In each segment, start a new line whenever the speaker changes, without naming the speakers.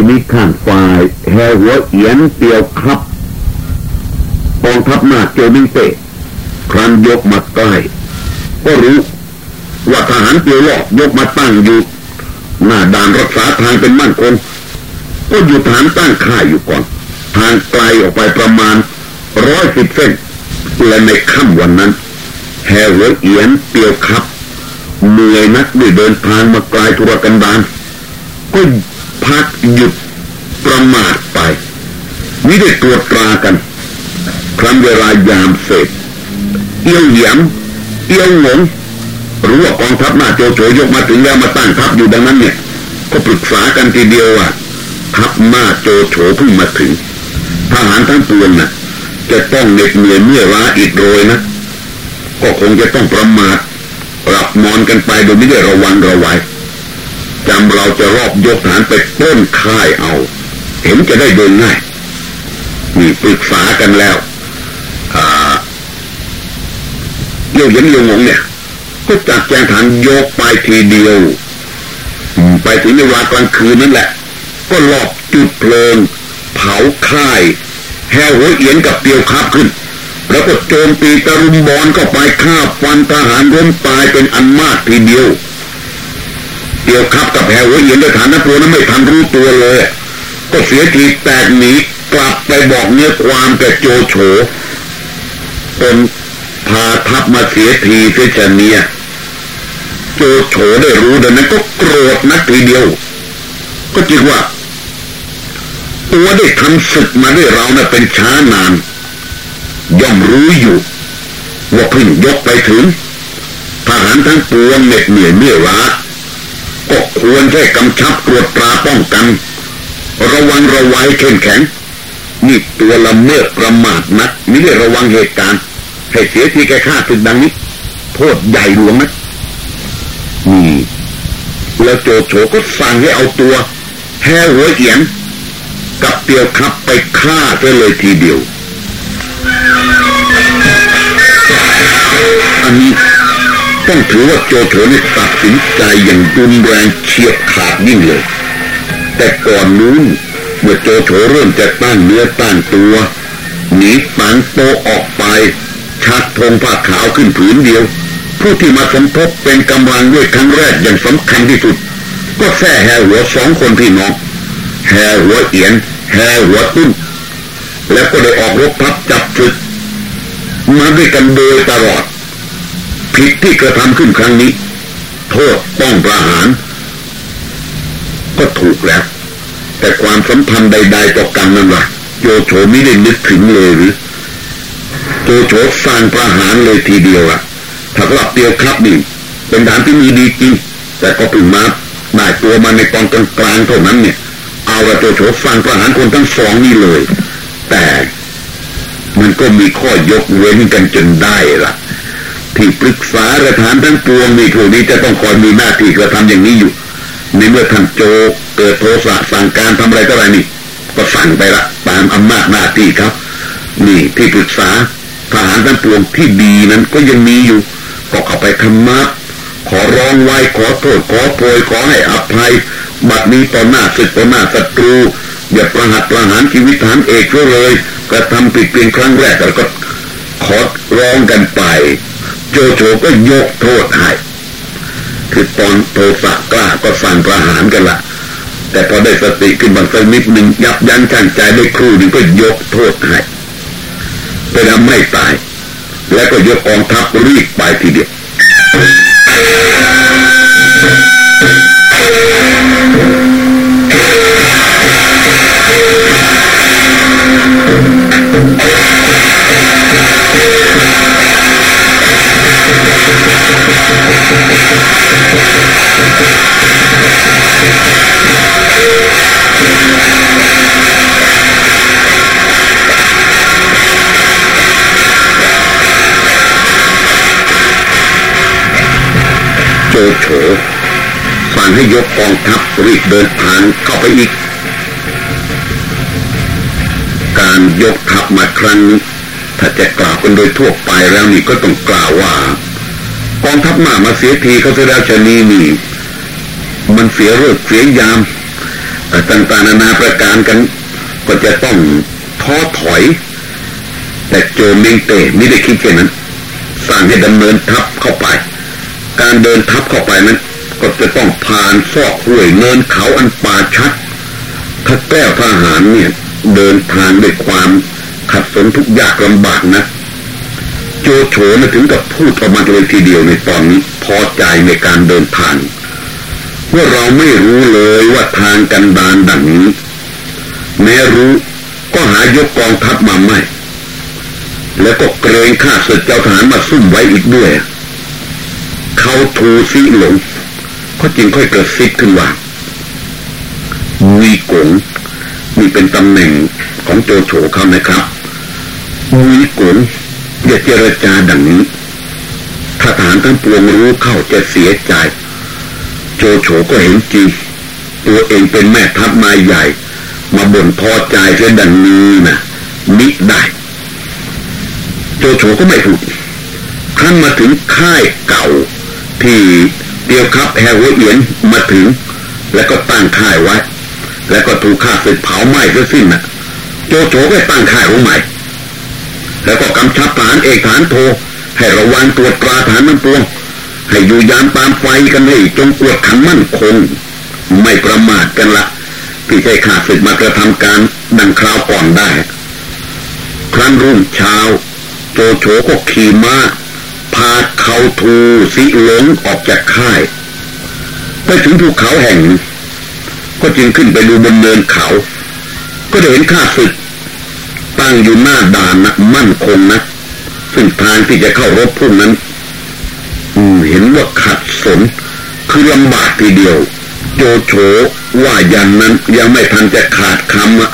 ทีนี้ข้างฝ่ายแฮหัวเอียนเตียวครับกองทัพมาโจมิเตะครั้นยกมาใกล้ก็รู้ว่าทหารเตียวหลอกยกมาตั้งอยู่ หน้าด่านรักษาทางเป็นมั่นคงก็อยู่ฐานตั้งค่ายอยู่ก่อน ทางไกลออกไปประมาณร้อยสิบเส้นและในค่ำวันนั้นแฮหัวเอียนเตียวครับเหนื่อยนักด้วยเดินทางมาไกลทุรกันดารก็ พักหยุดประมาทไปไม่ได้ตรวจตรากัน ครั้นเวลายามเสร็จเอี้ยวเหยียมเอี้ยวหงงรู้ว่ากองทัพหน้าโจโฉยกมาถึงแล้วมาตั้งทัพอยู่ดังนั้นเนี่ย ก็ปรึกษากันทีเดียวว่าทัพหน้าโจโฉเพิ่งมาถึงทหารทั้งปวงน่ะ จะต้องเหน็ดเหนื่อยเมื่อล้าอิดโรยนะก็คงจะต้องประมาทหลับนอนกันไปโดยไม่ได้ระวังระวัย จำเราจะรอบยกฐานไปต้นค่ายเอา เห็นจะได้เดินง่ายนี่ปรึกษากันแล้วอ่าเยี่ยวเย็นเยี่ยวงงเนี่ย ก็จัดแจงฐานยกไปทีเดียว ไปถึงในวากลางคืนนั่นแหละ ก็หลอกจุดเพลิง เผาค่าย แห่หัวเอียนกับเตียวคับขึ้นแล้วก็โจมตีตะรุมบอลก็ไปฆ่าฟันทหารล้มตายเป็นอันมากทีเดียว เตียวคับกับแห่หัวเอียนด้วยฐานนักตัวนั้นไม่ทันรู้ตัวเลย ก็เสียทีแตกหนีกลับไปบอกเนื้อความแก่โจโฉตนพาทัพมาเสียทีเสียชเนียโจโฉได้รู้ดังนั้นก็โกรธนักทีเดียว ก็จิงว่า ตัวได้ทำศึกมาด้วยเรานะ่ะเป็นช้านาน ย่อมรู้อยู่ ว่าเพิ่งยกไปถึงทหารทั้งปวงเหน็ดเหนื่อยเมื่อยล้า ก็ควรแค่กำชับตรวจตราป้องกัน ระวังระวัยเข้มแข็งนี่ตัวละเมิดประมาทนักม่ได้ระวังเหตุการณ์ให้เสียทีแก่ข้าศึกดังนี้ โทษใหญ่หลวงนะนี่แล้วโจโฉก็สั่งให้เอาตัวแห่หัวเอียนกับเตียวคับไปฆ่าไปเลยทีเดียวอันนี้ ต้องถือว่าโจโฉนี่ตัดสินใจอย่างรุนแรงเฉียบขาดยิ่งเลย แต่ก่อนนู้นเมื่อโจโฉเริ่มจะตั้งเนื้อตั้งตัวหนีตังโตออกไปชักธงผ้าขาวขึ้นผืนเดียว ผู้ที่มาสมทบเป็นกำลังด้วยครั้งแรกอย่างสำคัญที่สุด ก็แค่แห่หัวสองคนพี่น้องแห่หัวเอียนแห่หัวตุ้นแล้วก็ได้ออกรบทับจับศึกมาด้วยกันโดยตลอด ผิดที่กระทำขึ้นครั้งนี้ โทษต้องประหาร ก็ถูกแล้ว แต่ความสัมพันธ์ใด ๆ ต่อกันนั่นล่ะโจโฉไม่ได้นึกถึงเลยหรือโจโฉสร้างประหารเลยทีเดียวอะถ้าหลับเดียวครับนี่เป็นฐานที่มีดีจริงแต่ก็ถึงมาได้ตัวมาในตอนกลางๆเท่านั้นเนี่ย เอาละโจโฉสร้างประหารคนทั้งสองนี่เลย แต่มันก็มีข้อยกเว้นกันจนได้ละ ที่ปรึกษาระฐานทั้งปวงนี่พวกนี้จะต้องคอยมีหน้าที่กระทำอย่างนี้อยู่ ในเมื่อท่านโจเกิดโทสะสั่งการทำอะไรก็อะไรนี่ ก็สั่งไปละตามอำนาจหน้าที่ครับ นี่ที่ปรึกษาทหารทั้งปวงที่ดีนั้นก็ยังมีอยู่ ก็เข้าไปธรรมะขอร้องไว้ขอโทษขอโพยขอให้อภัย บัดนี้ต่อหน้าศึกต่อหน้าศัตรู อย่าประหัตประหารชีวิตฐานเอกเลยกระทำผิดเพียงครั้งแรกแล้วก็ขอร้องกันไป โจโฉก็ยกโทษให้คือตอนโทสะกล้าก็สั่งประหารกันละแต่พอได้สติขึ้นบางสักนิดหนึ่งยับยั้งชั่งใจได้ครู่หนึ่งก็ยกโทษให้ไปทำไม่ตาย แล้วก็ยกกองทัพรีบไปทีเดียว โจโฉสั่งให้ยกกองทัพรีบเดินทางเข้าไปอีก การยกทัพมาครั้งนี้ถ้าจะกล่าวกันโดยทั่วไปแล้วนี่ก็ต้องกล่าวว่า กองทัพมามาเสียทีเขาเสียแล้วชนีนี่มันเสียเลิกเสียยามต่างๆนานาประการกัน ก็จะต้องท้อถอย แต่โจมิงเตไม่ได้คิดแค่นั้นสร้างให้ดำเนินทับเข้าไป การเดินทับเข้าไปนั้น ก็จะต้องผ่านซอกห้วยเนินเขาอันป่าชัดถ้าแก้วทหารเนี่ย เดินทางด้วยความขัดสนทุกยากลำบากนะ โจโฉนะถึงกับพูดออกมาเลยทีเดียวในตอนนี้พอใจในการเดินทางว่าเราไม่รู้เลยว่าทางกันดานดังนี้ แม้รู้ก็หายกกองทัพมาไม่ แล้วก็เกรงข้าศึกเจ้าทหารมาซุ่มไว้อีกด้วย เขาทูซีหลงเขาจึงค่อยกระซิบขึ้นว่าวีกงนี่เป็นตำแหน่งของโจโฉเขานะครับวีกง อย่าเจรจาดังนี้ถ้าทหารทั้งปวงรู้เข้าจะเสียใจ โจโฉก็เห็นจริงตัวเองเป็นแม่ทัพมาใหญ่ มาบ่นพอใจเสียดังนี้นะมิได้ โจโฉก็ไม่ถูกขั้นมาถึงค่ายเก่า ที่เดียวครับแฮร์วเอียนมาถึง แล้วก็ตั้งค่ายไว้ แล้วก็ถูกฆ่าศึกเผาไหม้ซะสิ้นนะโจโฉก็ตั้งค่ายของใหม่ แล้วก็กำชับฐานเอกฐานโท ให้ระวังตรวจตราฐานมันปวงให้อยู่ยามตามไฟกันให้จงกวดขันมั่นคง ไม่ประมาทกันละที่ใช้ขาดศึกมากระทำการดังคราวก่อนได้ ครั้นรุ่งเช้า โจโฉก็ขี่ม้าพาเขาทูสิหลงออกจากค่ายไปถึงภูเขาแห่ง ก็จึงขึ้นไปดูบนเนินเขา ก็ได้เห็นข้าศึก ตั้งอยู่หน้าด่านนะมั่นคงนะซึ่งทางที่จะเข้ารบพุ่งนั้นเห็นว่าขัดสน คือลำบากทีเดียว โจโฉว่าอย่างนั้นยังไม่ทันจะขาดคำอะ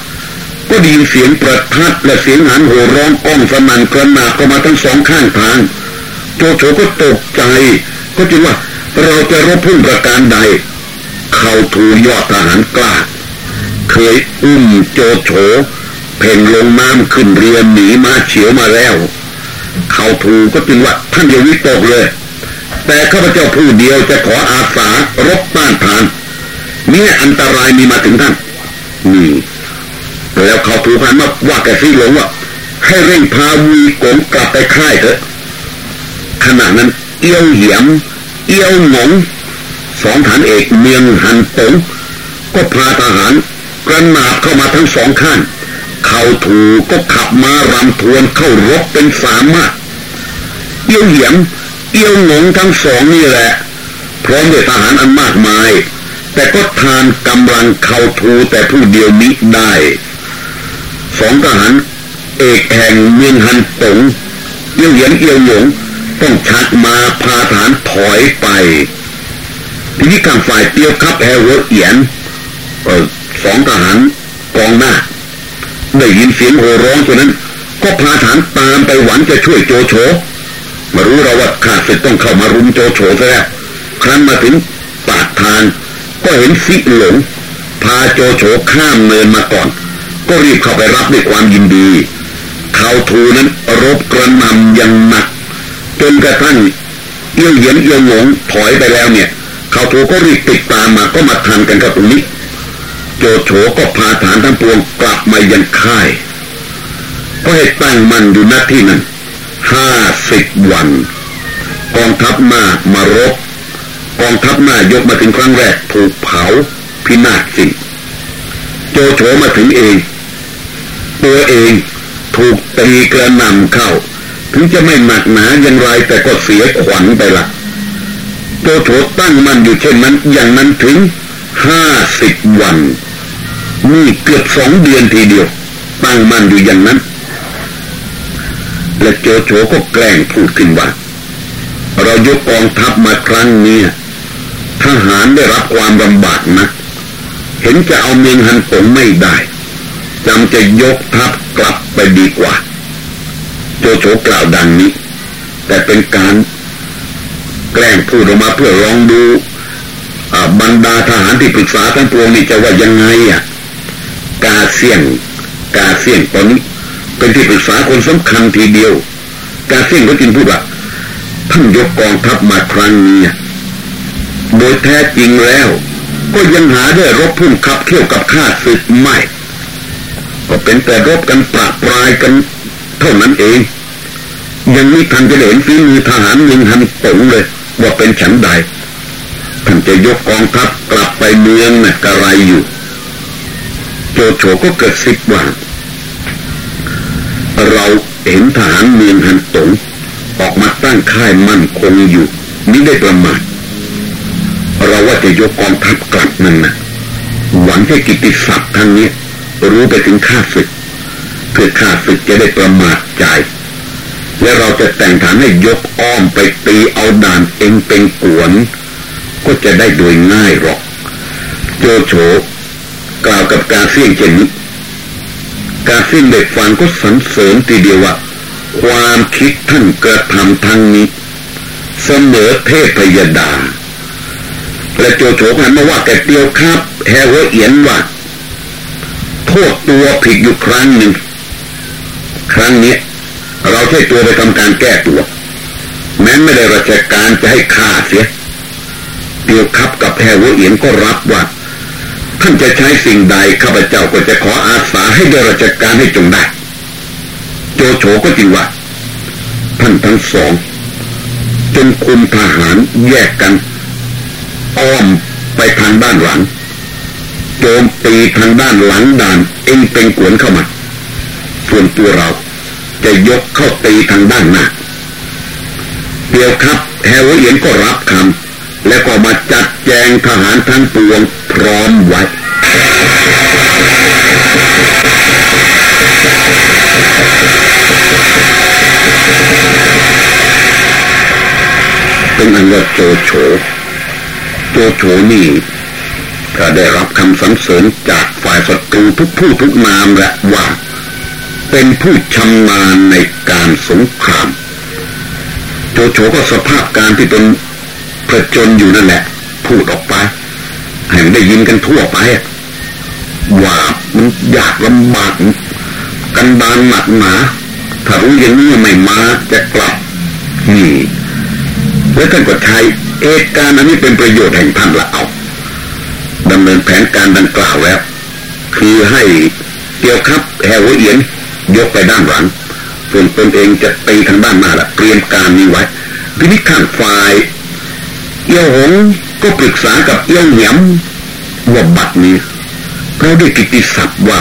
ก็ดีเสียงประทัดและเสียงหันโหร้องก้องสมันกระนาบเข้ามาทั้งสองข้างทาง โจโฉก็ตกใจ ก็จึงว่าเราจะรบพุ่งประการใด เขาทูยอดทหารกล้า เคยอุ้มโจโฉ เพ่งลงน้ำขึ้นเรียนหนีมาเฉียวมาแล้ว เขาทูก็จึงว่าท่านอย่าวิตกเลย แต่ข้าพเจ้าผู้เดียวจะขออาสารบต้านทานเนี่ยอันตรายมีมาถึงท่านนี่แล้วเขาถูกหันมาว่าแกซี่หลงว่าให้เร่งพาวีกงกลับไปค่ายเถอะขณะนั้นเอี้ยวเหยียม เอี้ยวหงงสองฐานเอกเมียงหันตงก็พาทหารกระนาบเข้ามาทั้งสองข้าง เขาถูกก็ขับมารำทวนเข้ารบเป็นสามมากเอี้ยวเหียมเอี้ยวหงทั้งสองนี่แหละ พร้อมด้วยทหารอันมากมาย แต่ก็ทานกำลังเข้าทูแต่ผู้เดียวมิได้สองทหารเอกแห่งเมืองฮันตงเอี้ยวเหียนเอี้ยวหงต้องชักมาพาฐานถอยไปทีนี้ข้างฝ่ายเตียวคับแฮเวอร์เอียนสองทหารกองหน้า ได้ยินเสียงโห่ร้องตัวนั้น ก็พาฐานตามไปหวังจะช่วยโจโฉมารู้เราว่าข้าศึกต้องเข้ามารุมโจโฉซะแล้วครั้นมาถึงปากทางก็เห็นสิหลง พาโจโฉข้ามเนินมาก่อน ก็รีบเข้าไปรับด้วยความยินดีเขาทูนั้นรบกระนำยังหนักจนกระทั่งเอี้ยวเยียนเอี้ยวหงถอยไปแล้วเนี่ยเขาทูก็รีบติดตามมาก็มาทันกันกับตรงนี้ โจโฉก็พาฐานทั้งปวงกลับมายังค่ายก็ให้ตั้งมันอยู่หน้าที่นั้นห้าสิบวัน กองทัพมามารบกองทัพมายกมาถึงครั้งแรกถูกเผาพินาศสิ้นโจโฉมาถึงเอง ตัวเองถูกตีกระนำเข้า ถึงจะไม่หนักหนาอย่างไรแต่ก็เสียขวัญไปละโจโฉตั้งมันอยู่เช่นนั้นอย่างนั้นถึงห้าสิบวัน นี่เกือบสองเดือนทีเดียว ตั้งมั่นอยู่อย่างนั้น และโจโฉก็แกล้งพูดขึ้นว่า เรายกกองทัพมาครั้งนี้ทหารได้รับความลำบากนะ เห็นจะเอาเมืองฮันตงไม่ได้จำจะยกทัพกลับไปดีกว่า โจโฉกล่าวดังนี้ แต่เป็นการแกล้งพูดออกมาเพื่อลองดูบรรดาทหารที่ปรึกษาทั้งปวงนี่จะว่ายังไงอะ กาเซียง กาเซียงตอนนี้เป็นที่ปรึกษาคนสำคัญทีเดียว กาเซียงก็จึงพูดว่าท่านยกกองทัพมาครั้งนี้โดยแท้จริงแล้ว ก็ยังหาได้รบพุ่งขับเที่ยวกับข้าศึกไม่ ก็เป็นแต่รบกันปราบปรายกันเท่านั้นเอง ยังไม่ทันจะเห็นฝีมือทหารยิงหันตงเลย ว่าเป็นฉันใดท่านจะยกกองทัพกลับไปเมืองน่ะกระไรอยู่ โจโฉก็เกิดสิบว่า เราเห็นทหารเมืองหันตงออกมาตั้งค่ายมั่นคงอยู่มิได้ประมาทเราว่าจะยกกองทัพกลับนั่นนะหวังให้กิติศัพท์ทั้งนี้รู้ไปถึงข้าศึกเพื่อข้าศึกจะได้ประมาทใจ และเราจะแต่งฐานให้ยกอ้อมไปตีเอาด่านเองเป็นกวน ก็จะได้โดยง่ายหรอก โจโฉ กล่าวกับกาเซียงเช่นนี้กาเซียงเด็กฟังก็สรรเสริญทีเดียวว่าความคิดท่านกระทำทางนี้ เสมอเทพยดาและโจโฉหันมาว่าแกเตียวครับแฮวเอียนว่าโทษตัวผิดอยู่ครั้งหนึ่ง ครั้งนี้เราใช้ตัวไปทำการแก้ตัว แม้ไม่ได้ราชการจะให้ฆ่าเสียเตียวครับกับแฮวเอียนก็รับว่า ท่านจะใช้สิ่งใดข้าพเจ้าก็จะขออาสาให้ได้ราชการให้จงได้ โจโฉก็จริงว่าท่านทั้งสองจงคุมทหารแยกกัน อ้อมไปทางด้านหลังโจมตีทางด้านหลังด่านเองเป็นกวนเข้ามา ส่วนตัวเราจะยกเข้าตีทางด้านหน้าเดียวครับแฮวเอียนก็รับคำแล้วก็มาจัดแจงทหารทั้งปวง ร้อมไว้ เป็นอันว่าโจโฉ โจโฉนี่ก็ได้รับคำสรรเสริญจากฝ่ายศัตรูทุกผู้ทุกนามและว่า เป็นผู้ชำนาญในการสงคราม โจโฉก็สภาพการที่เป็นผจญอยู่นั่นแหละ พูดออกไป ให้ได้ยินกันทั่วไปว่ามันยากลำบากกันดานหนักหนาถ้ารู้อย่างนี้ไม่มาจะกลับนี่แล้วท่านก็ใช้เหตุการอันนี้เป็นประโยชน์แห่งท่านละเอาดำเนินแผนการดังกล่าวแล้ว คือให้เกี่ยวครับแฮวเอียน ยกไปด้านหลังส่วนตนเองจะตีทางด้านหน้าละเตรียมการนี้ไว้พินิจข้างฝ่ายเอี้ยวหง ก็ปรึกษากับเอี้ยวเหนียมว่าบัดนี้เราได้กิติศัพท์ว่า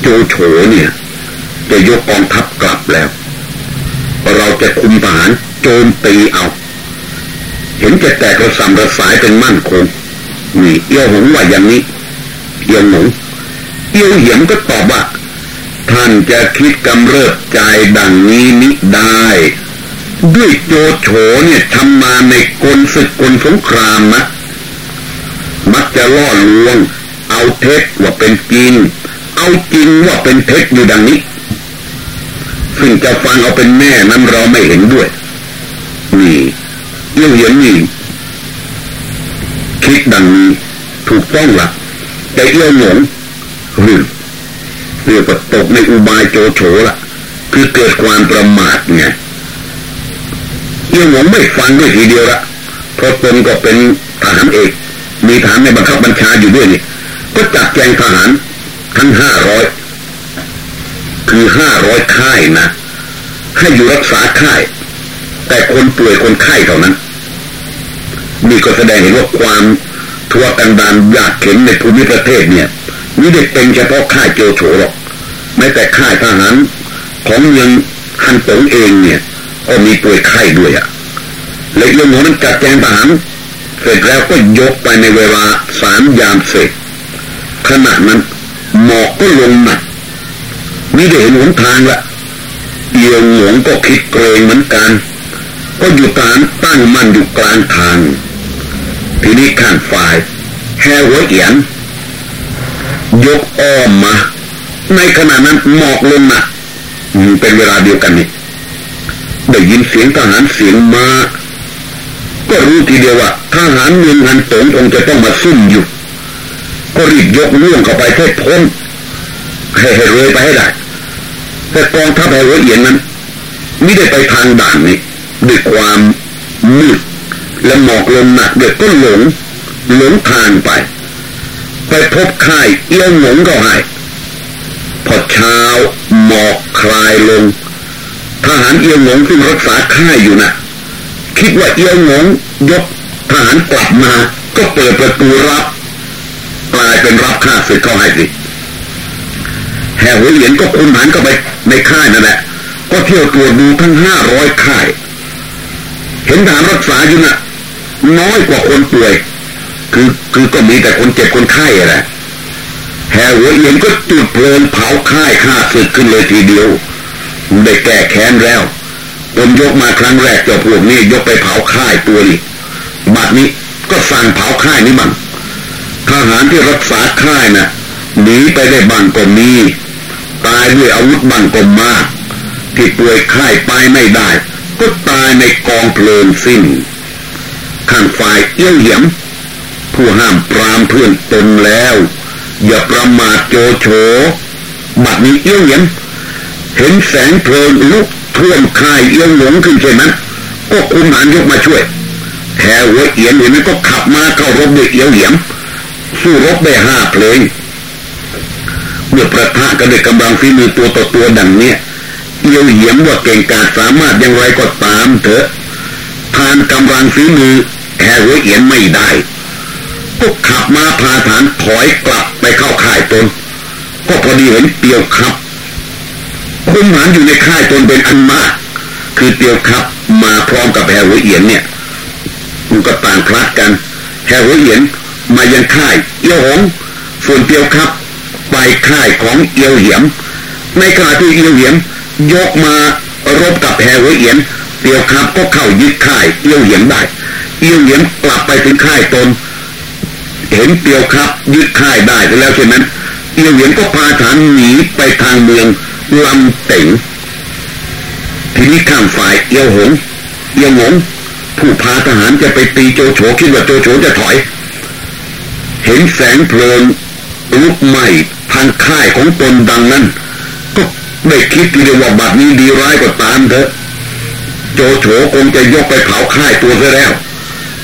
โจโฉเนี่ยจะยกกองทัพกลับแล้ว เราจะคุมทหารโจมตีเอา เห็นจะแตกระสำระสายเป็นมั่นคงนี่เอี้ยวหงว่าอย่างนี้เอี้ยวหงเอี้ยวเหยียมก็ตอบว่า ท่านจะคิดกำเริบใจดังนี้นิได้ ด้วยโจโฉเนี่ยทำมาในกลศึกกลสงครามนะมักจะล่อลวง เอาเท็จว่าเป็นจริง เอาจริงว่าเป็นเท็จอยู่ดังนี้ซึ่งจะฟังเอาเป็นแม่นั้นเราไม่เห็นด้วย นี่เอี้ยวเหยียมนี่คิดดังนี้ถูกต้องละแต่เอี้ยวหลงหรือเรียกว่าตกในอุบายโจโฉละคือเกิดความประมาทไง เอี้ยวหลงไม่ฟังด้วยทีเดียวละเพราะตนก็เป็นทหารเอก มีฐานในบังคับบัญชาอยู่ด้วยนี่ก็จัดแจงทหารทั้งห้าร้อยคือห้าร้อยค่ายนะให้อยู่รักษาค่าย แต่คนป่วยคนไข้เท่านั้นนี่ก็แสดงเห็นว่าความทัวกันดานยากเข็นในภูมิประเทศเนี่ยนี่ได้เป็นเฉพาะค่ายโจโฉหรอกแม้แต่ค่ายทหารของเมืองฮันตงเองเนี่ย ก็มีป่วยไข้ด้วยอะ่ะเล็กลงหัวนั้นจัดแจงทหารเสร็จแล้วก็ยกไปในเวลาสามยามเสร็จขณะนั้นหมอกก็ลงหนักนี่ได้เห็นหนทางละเอียงหลวงก็คิดเกรงเหมือนกัน ก็อยู่ฐานตั้งมั่นอยู่กลางทาง ทีนี้ข้างฝ่ายแฮวเอียนยกอ้อมมา ในขณะนั้นหมอกลงหนักเป็นเวลาเดียวกันนี่ ได้ยินเสียงทหารเสียงมา ก็รู้ทีเดียวว่าทหารเมืองฮันตงคงจะต้องมาซุ่มอยู่ ก็รีบยกล่วงเข้าไปแค่พ้นให้ให้เลยไปให้ได้แต่กองทัพแฮวเอียนนั้นไม่ได้ไปทางด่านนี้ด้วยความมืดและหมอกลมหนักเด็กก็หลงหลงทางไป ไปพบค่ายเอี้ยวหงก็ให้พอเช้าหมอกคลายลง ทหารเอียวหงซึ่งรักษาค่ายอยู่นะ่ะคิดว่าเอียวหงยกทหารกลับมา ก็เปิดประตูรับกลายเป็นรับข้าศึกเข้าให้สิแห่หัวเหรียญก็คุมหันก็ไปในค่ายนั่นแหละ ก็เที่ยวตรวจดูทั้งห้าร้อยค่าย เห็นทหารรักษาอยู่นะ่ะน้อยกว่าคนป่วย คือคือก็มีแต่คนเจ็บคนไข้แหละแห่หัวเอียนก็จุดเพลิงเผาค่ายฆ่าศึกขึ้นเลยทีเดียว ได้แก้แค้นแล้วตนยกมาครั้งแรกเจ้าพวกนี้ยกไปเผาค่ายตัวนี้บัดนี้ก็สั่งเผาค่ายนี้บ้างทหารที่รักษาค่ายนะ่ะหนีไปได้บางก็มีตายด้วยอาวุธบางก็มากที่ป่วยค่ายไปไม่ได้ ก็ตายในกองเพลิงสิ้นข้างฝ่ายเอี้ยวเหยียม ผู้ห้ามปรามเพื่อนตนแล้ว อย่าประมาทโจโฉบัดนี้เอี้ยวเหยียม เห็นแสงเพลิงลุกท่วมค่ายเอียวหลงขึ้นเช่นนั้นก็คุมหานยกมาช่วยแห่หัวเอียนเห็นนั้นก็ขับมาเข้ารบด้วยเอียวเหยียม สู้รบได้ห้าเพลงเมื่อประทะกันด้วยกำลังฝีมือตัวต่อตัวดังเนี้ยเอียวเหยียมว่าเก่งกาจสามารถอย่างไรก็ตามเถอะทานกำลังฝีมือแห่หัวเอียนไม่ได้ก็ขับมาพาฐานถอยกลับไปเข้าค่ายตนก็พอดีเห็นเตียวครับ คุมหานอยู่ในค่ายตนเป็นอันมาก คือเตียวครับมาพร้อมกับแฮหัวเอียนเนี่ยมันก็ต่างคลัดกันแฮหัวเอียนมายังค่ายเอียวหงส่วนเตียวครับ ไปค่ายของเอียวเหียม ในขณะที่เอียวเหียมยกมารบกับแฮหัวเอียนเตียวครับก็เข้ายึดค่ายเอียวเหียมได้เอียวเหียมกลับไปถึงค่ายตน เห็นเตียวครับยึดค่ายได้แล้วเช่นนั้นเอียวเหียมก็พาฐานหนีไปทางเมือง ลำเต็งทีนี้ข้ามฝ่ายเอียวหงเอียวหงผู้พาทหารจะไปตีโจโฉคิดว่าโจโฉจะถอย เห็นแสงเพลิงลุกไหม้ทางค่ายของตนดังนั้น ก็ได้คิดทีเดียวว่าบัดนี้ดีร้ายก็ตามเถอะ โจโฉคงจะยกไปเผาค่ายตัวซะแล้ว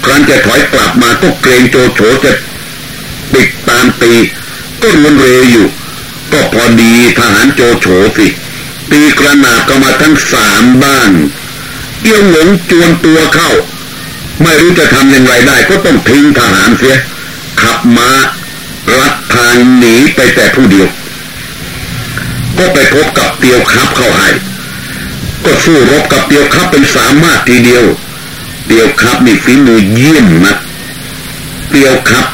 ครั้นจะถอยกลับมาก็เกรงโจโฉจะติดตามตี ก็รวนเรอยู่ ก็พอดีทหารโจโฉสิตีกระนาบก็มาทั้งสามบ้านเอี้ยวหลงจวนตัวเข้า ไม่รู้จะทำอย่างไรได้ก็ต้องทิ้งทหารเสีย ขับมารัดทางหนีไปแต่ผู้เดียว ก็ไปพบกับเตียวครับเข้าให้ก็สู้รบกับเตียวครับเป็นสามารถทีเดียว เตียวครับนี่ฝีมือเยี่ยมนะเตียวครับ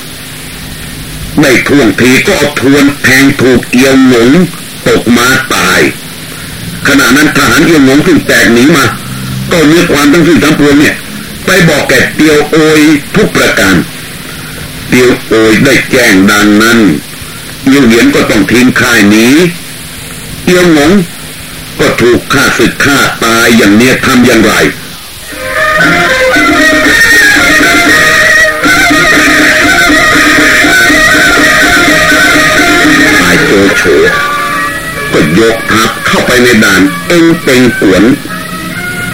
ไม่ท่วงทีก็เอาทวนแทงถูกเอียวหลงตกมาตาย ขณะนั้นทหารเอียวหลงซึ่งแตกหนีมา ก็เนื้อความทั้งสิ้นทั้งปวงเนี่ย ไปบอกแก่เตียวโอยทุกประการ เตียวโอยได้แจ้งดังนั้นเอียวเหยียนก็ต้องทิ้งค่ายหนีเอียวหลงก็ถูกฆ่าศึกฆ่าตายอย่างเนี้ยทำอย่างไร นายโจโฉก็ยกทัพเข้าไปในด่านเอ็งเป็งกวน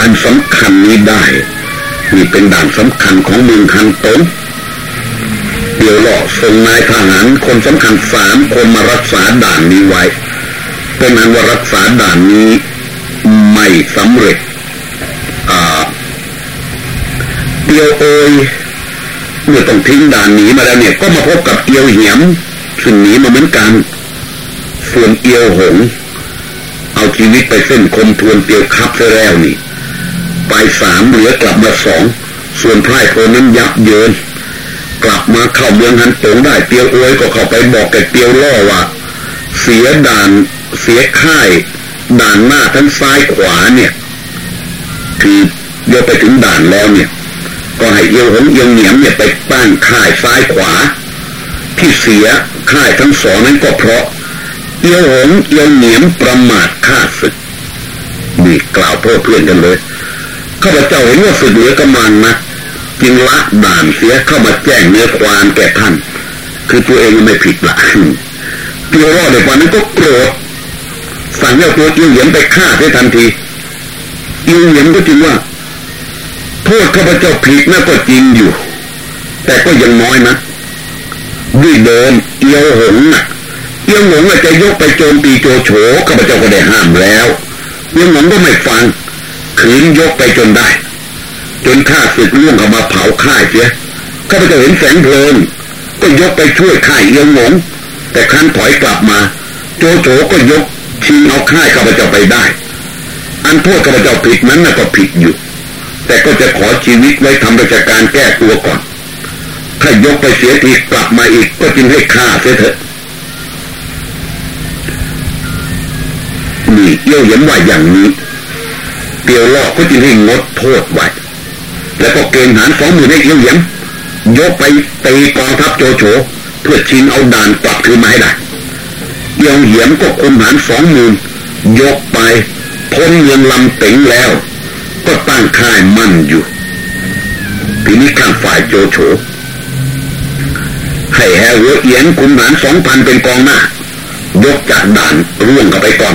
อันสำคัญนี้ได้นี่เป็นด่านสำคัญของเมืองคันตงเดี๋ยวหล่อส่งนายทหารคนสำคัญสามคนมารักษาด่านนี้ไว้ เป็นอันว่ารักษาด่านนี้ไม่สำเร็จอ่าเดียวโอยเมื่อต้องทิ้งด่านหนีมาแล้วเนี่ย ก็มาพบกับเอียวเหียมซึ่งหนีมาเหมือนกัน ส่วนเอียวหง เอาชีวิตไปเส้นคมทวนเตียวคับซะแล้วนี่ ไปสามเหลือกลับมาสอง ส่วนไพร่โพนั้นยับเยิน กลับมาเข้าเมืองฮันตงได้เตียวโอยก็เข้าไปบอกแกเตียวล่อว่า เสียด่านเสียค่ายด่านหน้าทั้งซ้ายขวาเนี่ย คือยกไปถึงด่านแล้วเนี่ย ก็ให้เอียวหงเอียวเหนียมเนี่ยไปตั้งค่ายซ้ายขวา ที่เสียค่ายทั้งสองนั้นก็เพราะ เอียวหงเอียวเหนียมประมาทฆ่าศึกนี่กล่าวเพื่อเพื่อนกันเลยข้าพเจ้าเห็นว่าศึกเหลือกำมันนะจึงละด่านเสียเข้ามาแจ้งเนื้อความแก่ท่าน คือตัวเองไม่ผิดละเตียวรอดในวันนั้นก็โกรธสั่งให้ตัวเอียวเหยียมไปฆ่าได้ทันทีเอียวเหยียมก็จริงว่า โทษข้าพเจ้าผิดนะก็จริงอยู่ แต่ก็ยังน้อยนะด้วยเดินเอียวหงน่ะ เอียวหงจะยกไปโจมตีโจโฉข้าพเจ้าก็ได้ห้ามแล้วเอียวหงก็ไม่ฟังขืนยกไปจนได้ จนข้าศึกล่วงเข้ามาเผาค่ายเสียข้าพเจ้าเห็นแสงเพลิงก็ยกไปช่วยค่ายเอียวหงแต่ครั้นถอยกลับมา โจโฉก็ยกชิงเอาค่ายข้าพเจ้าไปได้ อันโทษข้าพเจ้าผิดนั้นน่ะก็ผิดอยู่ แต่ก็จะขอชีวิตไว้ทำราชการแก้ตัวก่อน ถ้ายกไปเสียทีกลับมาอีกก็จึงให้ฆ่าเสียเถอะ นี่เอี้ยวเห็นว่าอย่างนี้เปียวลอกก็จึงให้งดโทษไว้แล้วก็เกณฑ์หารสองหมื่นให้เอี้ยวเหียมยกไปตีกองทัพโจโฉเพื่อชิงเอาด่านกลับคืนมาให้ได้เอี้ยวเหียมก็คุมหารสองหมื่นยกไปพ้นเมืองลำเต็งแล้ว ก็ตั้งค่ายมั่นอยู่ทีนี้ข้างฝ่ายโจโฉให้แฮหัวเอียนคุมหารสองพันเป็นกองหน้ายกจากด่านร่วงเข้าไปก่อน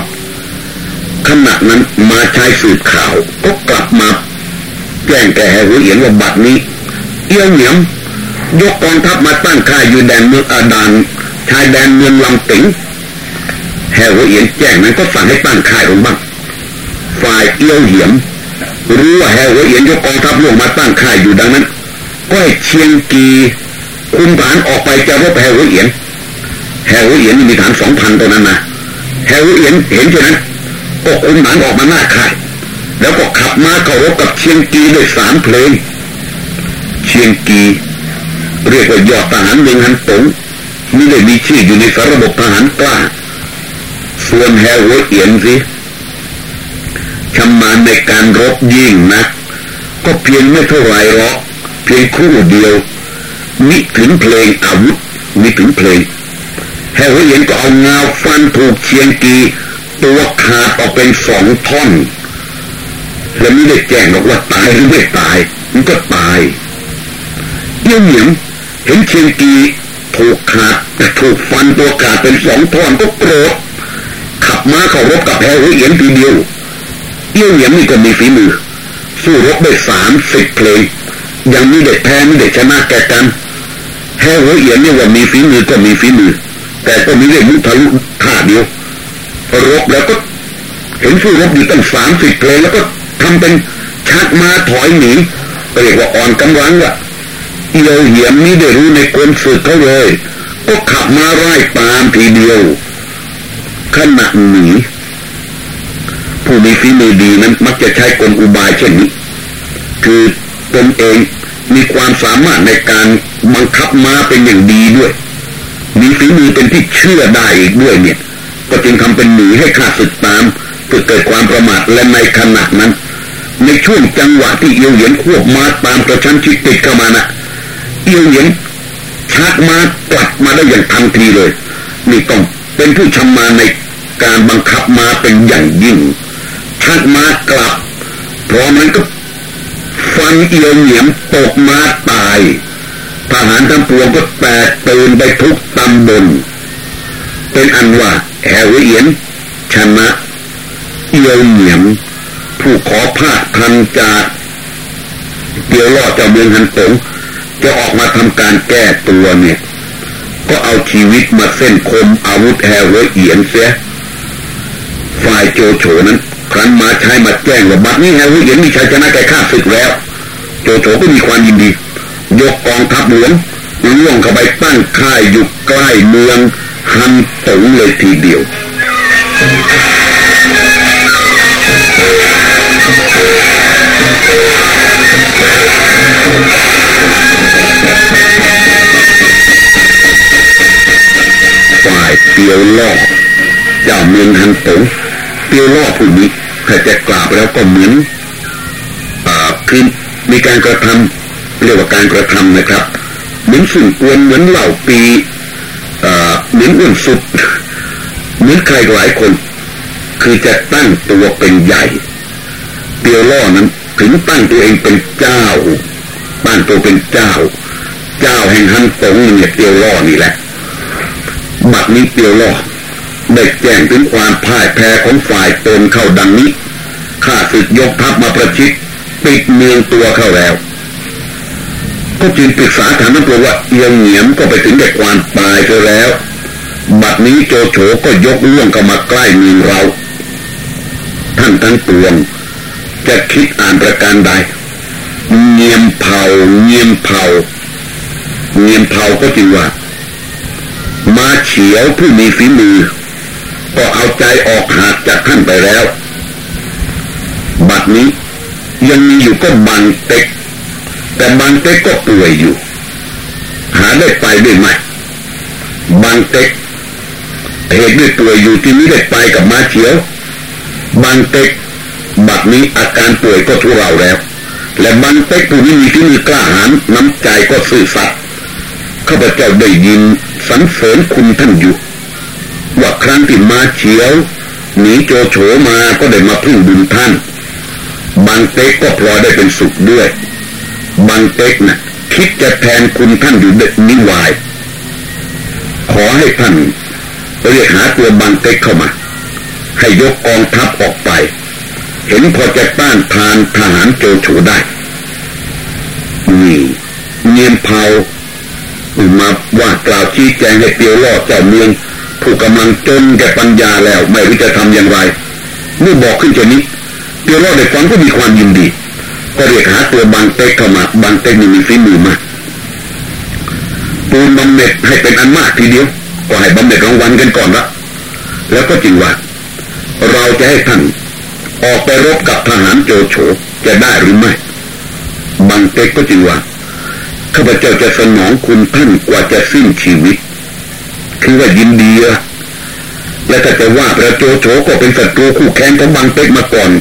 ขณะนั้นมาใช้สืบข่าว ก็กลับมาแจ้งแก่แหวเอียนว่าบัดนี้ เอี้ยวเหนียม ยกกองทัพมาตั้งค่ายอยู่แดนเมืองอาดานชายแดนเมืองลำติงแหวเอียนแจ้งนั้นก็สั่งให้ตั้งค่ายลงบ้างฝ่ายเอี้ยวเหียมรู้ว่าแหวเอียนยกกองทัพลงมาตั้งค่ายอยู่ดังนั้นก็ให้เชียงกีคุมฐานออกไปจะรบแหวเอียนแหวเอียนมีฐานสองพันตัวนั้นนะแหวเอียนเห็นเช่นนั้น ก็คุมฐานออกมาหน้าค่าย แล้วก็ขับมาเคารพกับเชียงกีด้วยสามเพลง เชียงกีเรียกว่ายอดทหารเมืองฮันตงไม่ได้มีชื่ออยู่ในสารบบทหารกล้า ส่วนแฮหัวเอียนสิชำนาญในการรบยิ่งนะก็เพียงไม่เท่าไรหรอกเพียงคู่เดียวมิถึงเพลงอาวุธมิถึงเพลงแฮหัวเอียนก็เอาเงาฟันถูกเชียงกี ตัวขาดออกเป็นสองท่อน แล้วไม่ได้แจ้งบอกว่าตายหรือไม่ตาย มันก็ตายเอียวเหยียมเห็นเชียงกีถูกขาดแต่ถูกฟันตัวขาดเป็นสองท่อนก็โกรธขับม้าเข้ารบกับแฮหัวเอี๋ยนทีเดียวเอียวเหยียมนี่ก็มีฝีมือ สู้รบได้สามสิบเพลงยังมีเด็ดแพ้มีเด็ดชนะแก่กันแฮหัวเอี๋ยนเนี่ยว่ามีฝีมือก็มีฝีมือแต่ก็มีเรื่องมุทะลุท่าเดียว รบแล้วก็เห็นสู้รบอยู่ตั้งสามสิบเพลงแล้วก็ทำเป็นชักมาถอยหนีเรียกว่าอ่อนกำลังอะเอียวเหียมนี่ได้รู้ในกลศึกเขาเลย ก็ขับมาไล่ตามทีเดียวขณะหนีผู้มีฝีมือดีนั้นมักจะใช้กลอุบายเช่นนี้ คือตนเองมีความสามารถในการบังคับม้าเป็นอย่างดีด้วย มีฝีมือเป็นที่เชื่อได้อีกด้วยเนี่ย ก็จึงทำเป็นหนีให้ข้าศึกตามเพื่อเกิดความประมาทและในขณะนั้น ในช่วงจังหวะที่เอียวเหยียนควบมาตามกระชั้นชิดติดเข้ามานะ่ะเอียวเหยียนชักมากลับมาได้อย่างทันทีเลยนี่ต้องเป็นผู้ชำนาญในการบังคับมาเป็นอย่างยิ่งชักมากลับพร้อมนั้นก็ฟันเอียวเหยียมตกมาตายทหารทั้งปวงก็แตกตื่นไปทุกตำบลเป็นอันว่า แฮหัวเอี๋ยน ชนะเอียวเหยียม ผู้ขอภาคทัณฑ์จากเตียวฬ่อจากเมืองฮันต๋งจะออกมาทำการแก้ตัวเนี่ย ก็เอาชีวิตมาเซ่นคมอาวุธแฮหัวเอี๋ยนเสียฝ่ายโจโฉนั้น ครั้นม้าใช้มาแจ้งว่าบัดนี้แฮหัวเอี๋ยนมีชัยชนะแก่ข้าศึกแล้ว โจโฉก็มีความยินดี ยกกองทัพหลวงล่วงเข้าไปตั้งค่ายอยู่ใกล้เมือง ฮันตงเลยทีเดียวฝ่ายเปียวล่อเจ้าเมืองฮันตงเปียวล่อผู้นี้ถ้าจะกราบแล้วก็เหมือนอ่าคือมีการกระทำเรียกว่าการกระทำนะครับเหมือนสุ่มกวนเหมือนเหล่าปี เหมือนอ้วนสุดเหมือนใครหลายคน คือจะตั้งตัวเป็นใหญ่เปียวล่อนั้นถึงตั้งตัวเองเป็นเจ้าตั้งตัวเป็นเจ้า เจ้าแห่งฮันตงเนี่ยเปียวล่อนี่แหละบัดนี้เปียวล่อได้แจ้งถึงความพ่ายแพ้ของฝ่ายตนเข้าดังนี้ข้าศึกยกทัพมาประชิดปิดเมืองตัวเข้าแล้ว ก็จึงปรึกษาถามน้ำปลว่าเอียงเหนียมก็ไปถึงแก่ความตายไปแล้ว บัดนี้โจโฉก็ยกเรื่องก็มาใกล้มีเรา ท่านทั้งปวง จะคิดอ่านประการใด เงียมเผาเงียมเผาเงียมเผาก็จริงว่า มาเฉียวผู้มีฝีมือ ก็เอาใจออกหากจากท่านไปแล้ว บัดนี้ยังมีอยู่ก็บังเต็ก แต่บังเต็กก็ป่วยอยู่ หาได้ไปได้ไหมบังเต็ก เหตุด้วยป่วยอยู่ที่นี้ได้ไปกับมาเฉียวบังเต็กบัดนี้อาการป่วยก็ทุเราแล้ว และบังเต็กผู้นี้มีที่มีกล้าหาญน้ำใจก็ซื่อสัตย์ข้าพเจ้าได้ยินสรรเสริญคุณท่านอยู่ว่าครั้งที่มาเฉียวหนีโจโฉมาก็ได้มาพึ่งบุญท่าน บางเต็กก็พลอยได้เป็นสุขด้วย บางเต็กนะ่ะคิดจะแทนคุณท่านอยู่เด็ดนิวาย ขอให้ท่าน เรียกหาตัวบางเต็กเข้ามา ให้ยกกองทัพออกไป เห็นพอจะต้านทานทหารโจโฉได้นี่เงียนเผามาว่ากล่าวชี้แจงให้เตียวล่อเจ้าเมือง ผู้กำลังจนแก่ปัญญาแล้วไม่รู้จะทำอย่างไรเมื่อบอกขึ้นเช่นนี้เตียวล่อได้ฟังก็มีความยินดี ก็เรียกหาตัวบางเต็กเข้ามาบางเต็กนี่มีฝีมือมากปูนบำเหน็จให้เป็นอันมากทีเดียว ก็ให้บำเหน็จรางวัลกันก่อนละแล้วก็จริงว่า เราจะให้ท่านออกไปรบกับทหารโจโฉจะได้หรือไม่บางเต็กก็จริงว่าข้าพเจ้าจะสนองคุณท่านกว่าจะสิ้นชีวิต คือว่ายินดีอะและถ้าจะว่าพระโจโฉก็เป็นศัตรูคู่แข่งของบางเต็กมาก่อน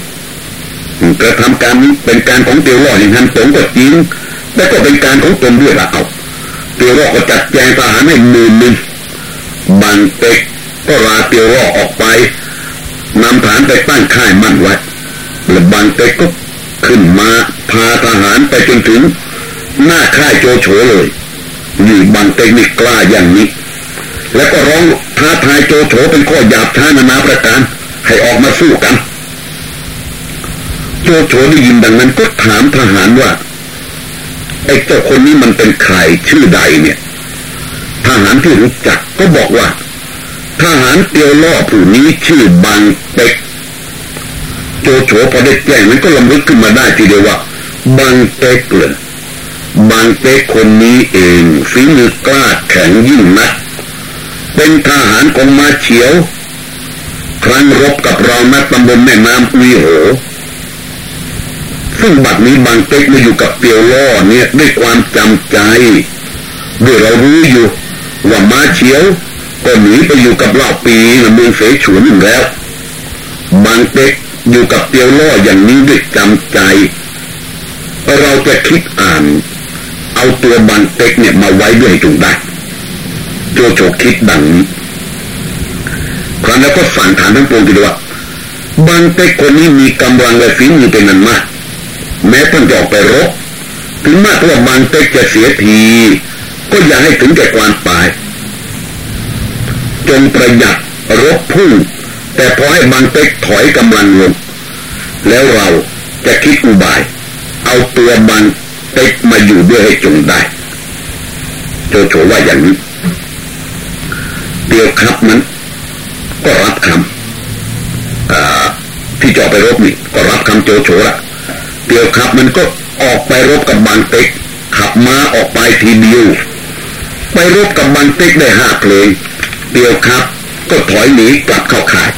กระทำการนี้เป็นการของเตียวล่ออย่างนั้นตงก็จริงและก็เป็นการของตนด้วยละเอาเตียวล่อก็จัดแจงทหารให้หมื่นหนึ่ง บางเต็กก็ลาเตียวล่อออกไปนำฐานไปตั้งค่ายมั่นไว้และบางเต็กก็ขึ้นมาพาทหารไปจนถึง หน้าค่ายโจโฉเลยนี่บางเต็กนี่กล้าอย่างนี้ แล้วก็ร้องท้าทายโจโฉเป็นข้อหยาบช้านานาประการให้ออกมาสู้กัน โจโฉได้ยินดังนั้นก็ถามทหารว่าไอ้เจ้าคนนี้มันเป็นใครชื่อใดเนี่ย ทหารที่รู้จักก็บอกว่าทหารเตียวล่อผู้นี้ชื่อบางเต็กโจโฉพอได้แจ้งนั้นก็ลำลึกขึ้นมาได้ทีเดียวว่าบางเต็กเลยบางเต็กคนนี้เองฝีมือกล้าแข็งยิ่งนักเป็นทหารของมาเฉียว ครั้งรบกับเรานักตำบลแม่น้ำอุยโหซึ่งบัดนี้บางเต็กมาอยู่กับเปียวล่อเนี่ยด้วยความจำใจด้วยเรารู้อยู่ ว่ามาเฉียวก็หนีไปอยู่กับเล่าปีในเมืองเสฉวนแล้ว บางเต็กอยู่กับเปียวล่ออย่างนี้ด้วยจำใจ เราจะคิดอ่าน เอาตัวบางเต็กเนี่ยมาไว้ด้วยจงได้โจโฉคิดดังนี้ครั้งแล้วก็สั่งฐานทั้งปวงทีเดียวว่าบางเต็กคนนี้มีกำลังและฝีมือเป็นนันมาก แม้ท่านจะออกไปรบถึงมากว่าบางเต็กจะเสียที ก็อย่าให้ถึงแก่ความตาย จงประหยัดรบพุ่งแต่พอให้บางเต็กถอยกำลังลงแล้วเราจะคิดอุบาย เอาตัวบางเต็กมาอยู่ด้วยให้จงได้โจโฉว่าอย่างนี้เดียวครับนั้น ก็รับคำที่จะไปรบนี่ก็รับคำโจโฉละเดียวครับมันก็ออกไปรบกับบางเต็กขับม้าออกไปทีเดียว ไปรบกับบางต็กได้ห้าเพลงเดียวครับ ก็ถอยหนีกลับเข้าข่าย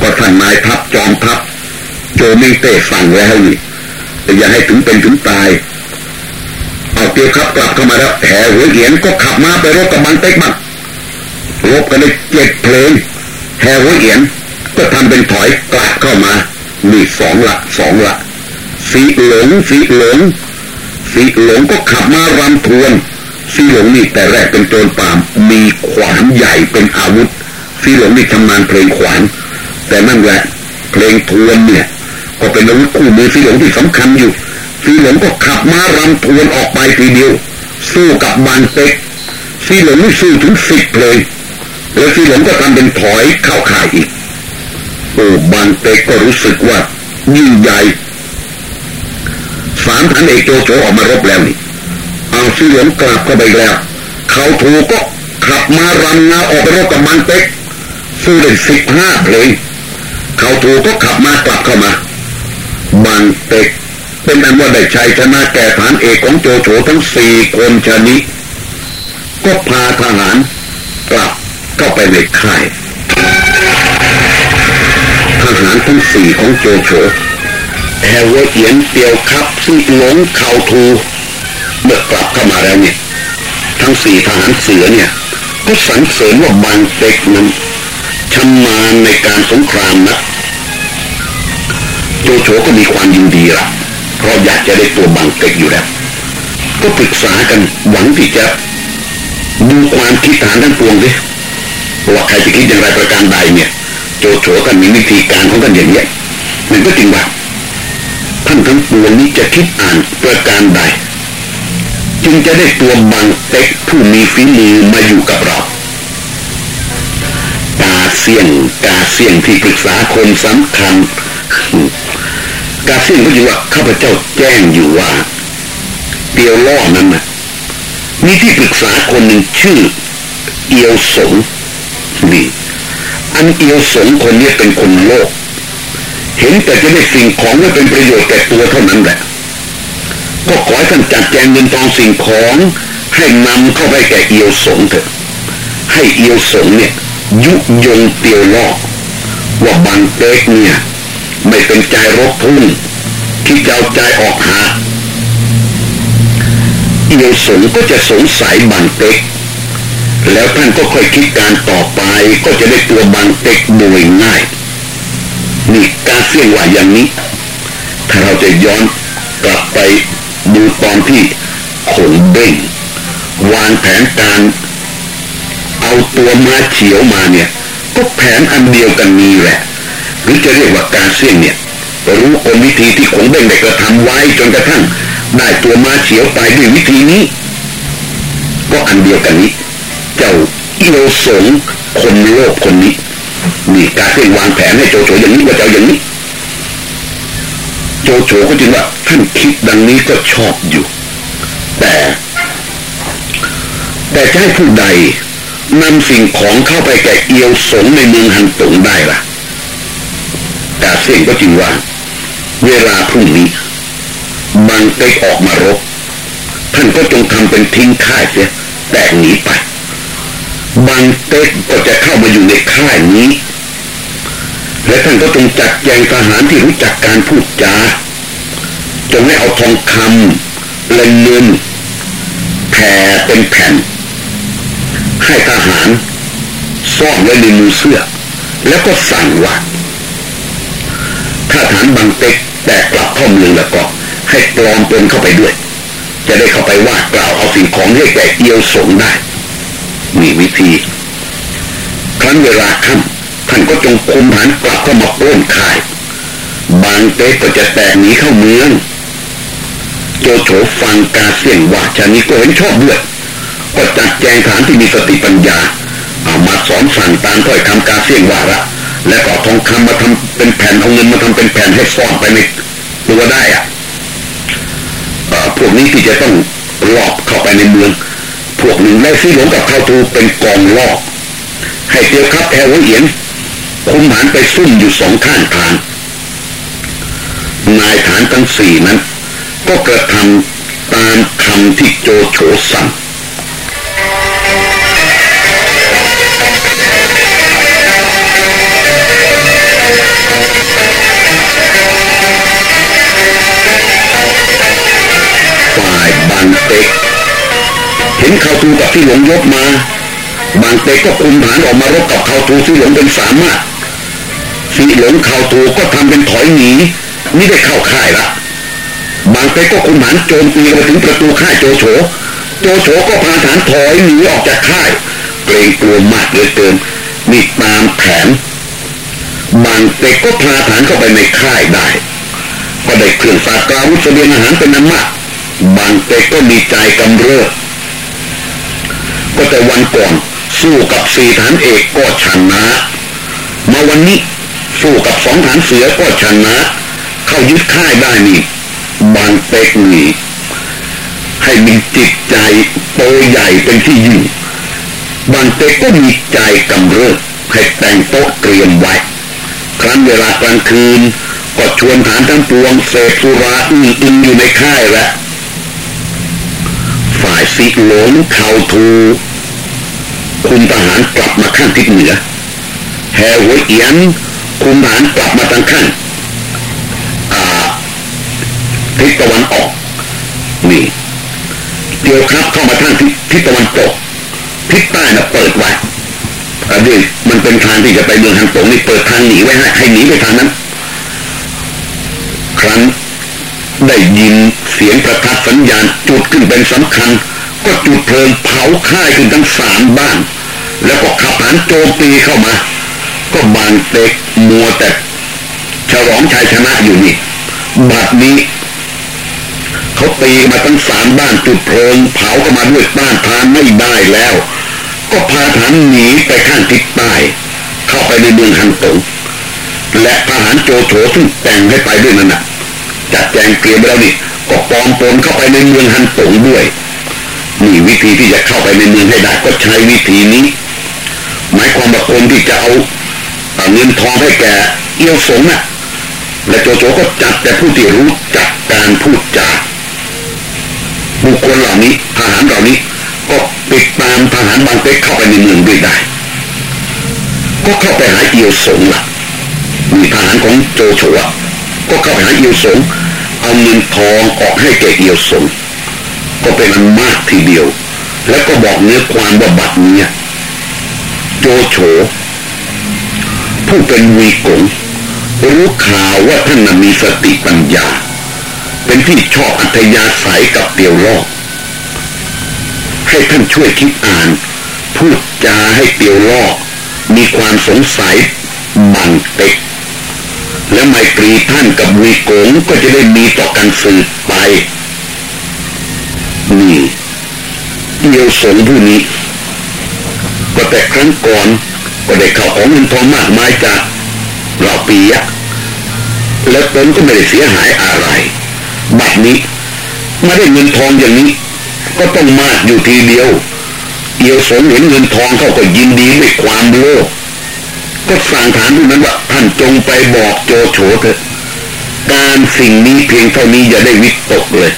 ก็ท่านนายทัพจอมทัพ โจมิเต้สั่งแล้วนี่แต่อย่าให้ถึงเป็นถึงตาย เอาเตียวครับกลับเข้ามาแล้วแห่หัวเหียนก็ขับมาไปรบกับมันเต็กมันรบกันได้เจ็ดเพลงแห่หัวเหียนก็ทำเป็นถอยกลับเข้ามามีสองละสองละสีหลงสีหลงสีหลงก็ขับมารำทวน สีหลงนี่แต่แรกเป็นโจรป่ามมีขวานใหญ่เป็นอาวุธสีหลงนี่ชำนาญเพลงขวาน แต่นั่นแหละเพลงทวนเนี่ย ก็เป็นอาวุธคู่มือสีหลงที่สำคัญอยู่สีหลงก็ขับม้ารำทวนออกไปทีเดียว สู้กับบานเต็กสีหลงนี่สู้ถึงสิบเลงแล้วสีหลงก็ทำเป็นถอยเข้าข่ายอีกโอ้บานเต็กก็รู้สึกว่ายิ่งใหญ่สามพันเอกโจโฉออกมารบแล้วนี่ เอาสีเหลืองกลับเข้าไปแล้ว เขาถูกก็ขับมารำนาออกไปรบกับมันเต็กสู้ได้สิบห้าเพลงเขาถูกก็ขับมากลับเข้ามาบังเต็กเป็นอันว่าได้ชัยชนะแก่ฐานเอกของโจโฉทั้งสี่คนชนิก็พาทหารกลับเข้าไปในค่ายทหารทั้งสี่ของโจโฉแอวเอียนเตียวครับซึ่งหลงเข่าทู เมื่อกลับเข้ามาแล้วเนี่ย ทั้งสี่ทหารเสือเนี่ย ก็สรรเสริญว่าบางเต็กนั้นชำนาญในการสงครามนะโจโฉก็มีความยินดีละเพราะอยากจะได้ตัวบางเต็กอยู่แล้ว ก็ปรึกษากันหวังที่จะดูความคิดฐานทั้งปวงดิว่าใครจะคิดอย่างไรประการใดเนี่ย โจโฉกันมีวิธีการของกันอย่างนี้มันก็จริงว่าท่านทั้งปวงนี้จะคิดอ่านประการใด จึงจะได้ตัวบางเต็กผู้มีฝีมือมาอยู่กับเรากาเสี่ยงกาเสี่ยงที่ปรึกษาคนสำคัญกาเสี่ยงก็อยู่ว่าข้าพเจ้าแจ้งอยู่ว่าเตียวล่อนั้นนะมีที่ปรึกษาคนหนึ่งชื่อ เอียวสงนี่อันเอียวสงคนนี้เป็นคนโลก เห็นแต่จะได้สิ่งของว่าเป็นประโยชน์แก่ตัวเท่านั้นแหละ ก็ขอให้ท่านจัดแจงเงินทองสิ่งของให้นำเข้าไปแก่เอียวสงเถอะให้เอียวสงเนี่ย ยุยงเตียวล่อว่าบางเต็กเนี่ย ไม่เป็นใจรบพุ่งที่จะเอาใจออกหาเอียวสงก็จะสงสัยบางเต็กแล้วท่านก็ค่อยคิดการต่อไปก็จะได้ตัวบางเต็กโดยง่าย นี่การเสี่ยงว่าอย่างนี้ ถ้าเราจะย้อนกลับไป ดูตอนที่ขงเบ้งวางแผนการเอาตัวมาเฉียวมาเนี่ย ก็แผนอันเดียวกันนี้แหละ หรือจะเรียกว่าการเสี่ยงเนี่ยรู้กลวิธีที่ขงเบ้งได้กระทำไว้จนกระทั่งได้ตัวมาเฉียวไปด้วยวิธีนี้ ก็อันเดียวกันนี้ เจ้าอิโลสงคนโลกคนนี้ มีการเพ่งวางแผนให้โจโฉอย่างนี้ว่าเจ้าอย่างนี้ โจโฉก็จึงว่าท่านคิดดังนี้ก็ชอบอยู่ แต่ แต่จะให้ผู้ใดนำสิ่งของเข้าไปแก่เอียวสงในเมืองฮันตงได้ล่ะแต่เสียงก็จริงว่า เวลาพรุ่งนี้บางเต็กออกมารบท่านก็จงทำเป็นทิ้งค่ายเสียแตกหนีไปบางเต็กก็จะเข้ามาอยู่ในค่ายนี้ และท่านก็จงจัดแจงทหารที่รู้จักการพูดจาจงให้เอาทองคำและเงินแผ่เป็นแผ่น ให้ทหารซ่อนไว้ในมือเสื้อ แล้วก็สั่งว่าถ้าฐานบางเต็กแตกกลับเข้ามือแล้วก็ ให้ปลอมตนเข้าไปด้วย จะได้เข้าไปว่ากล่าวเอาสิ่งของให้แก่เอียวสงได้มีวิธี ครั้นเวลาค่ำ ท่านก็จงคุมฐานกลับเข้ามาปล้นข่าย บางเต๊ก็จะแตกหนีเข้าเมือง โจโฉฟังกาเสี่ยงว่าชานี้ก็เห็นชอบด้วยก็จัดแจงฐานที่มีสติปัญญา เอามาสอนสั่งตามถ้อยคำกาเสี่ยงว่าละและก็ทองคำมาทำเป็นแผ่นเอาเงินมาทำเป็นแผ่นให้ซ่อนไปในตัวได้อะพวกนี้ที่จะต้องลอบเข้าไปในเมือง พวกหนึ่งไล่ซีหลงกับเขาทูเป็นกองลอก ให้เตียวครับแอวเอียน คุมฐานไปซุ่มอยู่สองข้างทาง นายฐานทั้งสี่นั้น ก็กระทำตามคำที่โจโฉสั่งฝ่างเต็ก เห็นเขาทูกับที่หลงยกมา บางเต็กก็คุมฐานออกมารบกับเขาทูที่หลงเป็นสามารถ สีหลงเขาทูก็ทำเป็นถอยหนีนี่ได้เข้าค่ายละบางเตกก็คุมฐานโจมตีไปถึงประตูค่ายโจโฉโจโฉก็พาฐานถอยหนีออกจากค่ายเกรงกลัวมากเลยเกินนี่ตามแผนบางเตกก็พาฐานเข้าไปในค่ายได้ก็ได้เครื่องสากาวุธเสบียงอาหารเป็นน้ำมากบางเตก็มีใจกำเริบก็แต่วันก่อนสู้กับสี่ฐานเอกก็ชนะมาวันนี้ สู้กับสองฐานเสือก็ชนะ เข้ายึดค่ายได้นี่บางเต็กนี่ให้มีจิตใจโตใหญ่เป็นที่ยิ่งบางเต็กก็มีใจกำเริบให้แต่งโต๊ะเตรียมไว้ ครั้นเวลากลางคืนก็ชวนฐานทั้งปวงเสพสุราอึ้งอึงอยู่ในค่ายและฝ่ายสิหลงเขาทูคุมทหารกลับมาข้างทิศเหนือแฮหัวเอียน คุมทหารกลับมาทางข้างทิศตะวันออกนี่เดียวครับเข้ามาทางทิศตะวันตกทิศใต้น่ะเปิดไว้อันนี้มันเป็นทางที่จะไปเมืองทางตรงนี่เปิดทางหนีไว้ให้ให้หนีไปทางนั้น ครั้นได้ยินเสียงประทัดสัญญาณจุดขึ้นเป็นสำคัญ ก็จุดเพลิงเผาค่ายขึ้นทั้งสามบ้าน แล้วก็ขับหันโจมตีเข้ามา ก็บางเต็กมัวแต่ฉลองชัยชนะอยู่นี่ บัดนี้ เขาตีมาทั้งสามบ้านจุดเพลิงเผาเข้ามาด้วยบ้านทานไม่ได้แล้ว ก็พาทหารหนีไปข้างทิศใต้เข้าไปในเมืองฮันตงและทหารโจโฉซึ่งแต่งให้ไปด้วยนั่นนะจัดแจงเตรียมไปแล้วนี่ก็ปลอมปนเข้าไปในเมืองฮันตงด้วยนี่วิธีที่จะเข้าไปในเมืองให้ได้ก็ใช้วิธีนี้หมายความว่าคนที่จะเอา เงินทองให้แกเอี้ยวสงน่ะและโจโฉก็จัดแต่ผู้ที่รู้จักการพูดจาบุคคลเหล่านี้ทหารเหล่านี้ ก็ติดตามทหารบางเต็กเข้าไปในเมืองด้วยได้ ก็เข้าไปหาเอียวสงล่ะมีทหารของโจโฉก็เข้าไปหาเอียวสงเอาเงินทองออกให้แก่เอียวสงก็เป็นอันมากทีเดียว แล้วก็บอกเนื้อความว่าบัดเนี้ยโจโฉ ผู้เป็นวีกงรู้ข่าวว่าท่านมีสติปัญญา เป็นที่ชอบอัธยาศัยกับเตียวลอกให้ท่านช่วยคิดอ่านพูดจาให้เตียวลอกมีความสงสัยบังเต็กและไมตรีท่านกับวีโกงก็จะได้มีต่อกันสืบไป นี่เดียวสงผู้นี้ก็แต่ครั้งก่อน ก็ได้เข่าของเงินทองมากมายจากเราปียะแล้วตนก็ไม่ได้เสียหายอะไร บัดนี้มาได้เงินทองอย่างนี้ ก็ต้องมากอยู่ทีเดียว เอียวสนเห็นเงินทองเขาก็ยินดีด้วยความโลภก็สั่งฐานผู้นั้นว่าท่านจงไปบอกโจโฉเถอะการสิ่งนี้เพียงเท่านี้อย่าได้วิตกเลย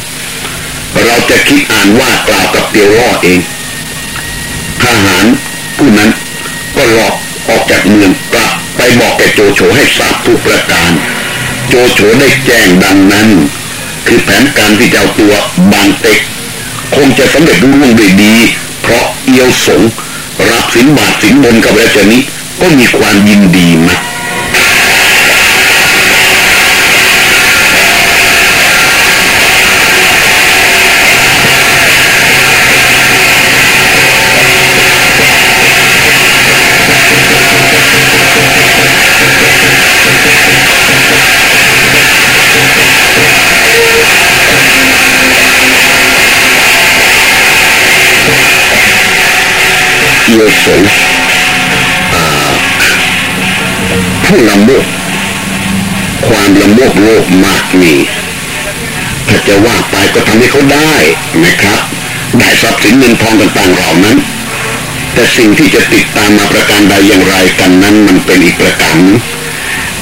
เราจะคิดอ่านว่ากล่าวกับเตียวล่อเอง ทหารผู้นั้น ก็หลอกออกจากเมืองกลับไปบอกแกโจโฉให้ทราบทุกประการ โจโฉได้แจ้งดังนั้น คือแผนการที่จะเอาตัวบางเต็ก คงจะสำเร็จรุ่งด้วยดี เพราะเอียวสงรับสินบาทสินบนกับราชนี้ก็มีความยินดีมาก สงผู้ละโมบความละโมบโลภมากมีถ้าจะว่าไปก็ทำให้เขาได้นะครับ ได้ทรัพย์สินเงินทองต่างๆเหล่านั้น แต่สิ่งที่จะติดตามมาประการใดอย่างไรกันนั้นมันเป็นอีกประการ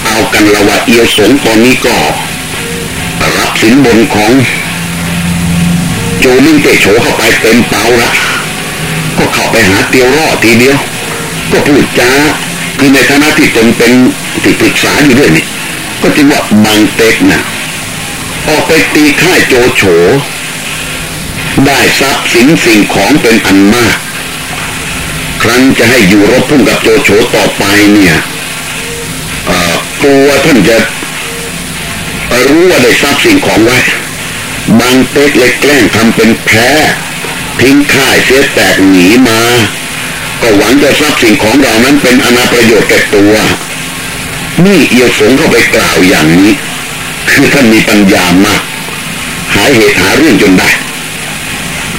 เอากันละว่าเอียวสงตอนนี้ก็รับสินบนของ โจมิงเตโฉเข้าไปเต็มเปาละ ก็เข้าไปหาเตียวรอทีเดียว ก็พูดจาคือในฐานะที่ตนเป็นที่ปรึกษาอยู่ด้วยนี่ก็จึงว่าบางเต็กนะออกไปตีค่ายโจโฉได้ทรัพย์สินสิ่งของเป็นอันมาก ครั้งจะให้อยู่รบพุ่งกับโจโฉต่อไปเนี่ยกลัวท่านจะรู้ว่าได้ทรัพย์สิ่งของไว้บางเต็กเลยแกล้งทำเป็นแพ้ ทิ้งค่ายเสียแตกหนีมา ก็หวังจะทรัพย์สิ่งของเรานั้นเป็นอนาประโยชน์แก่ตัวนี่เอียวสงเข้าไปกล่าวอย่างนี้ คือท่านมีปัญญามาก หาเหตุหาเรื่องจนได้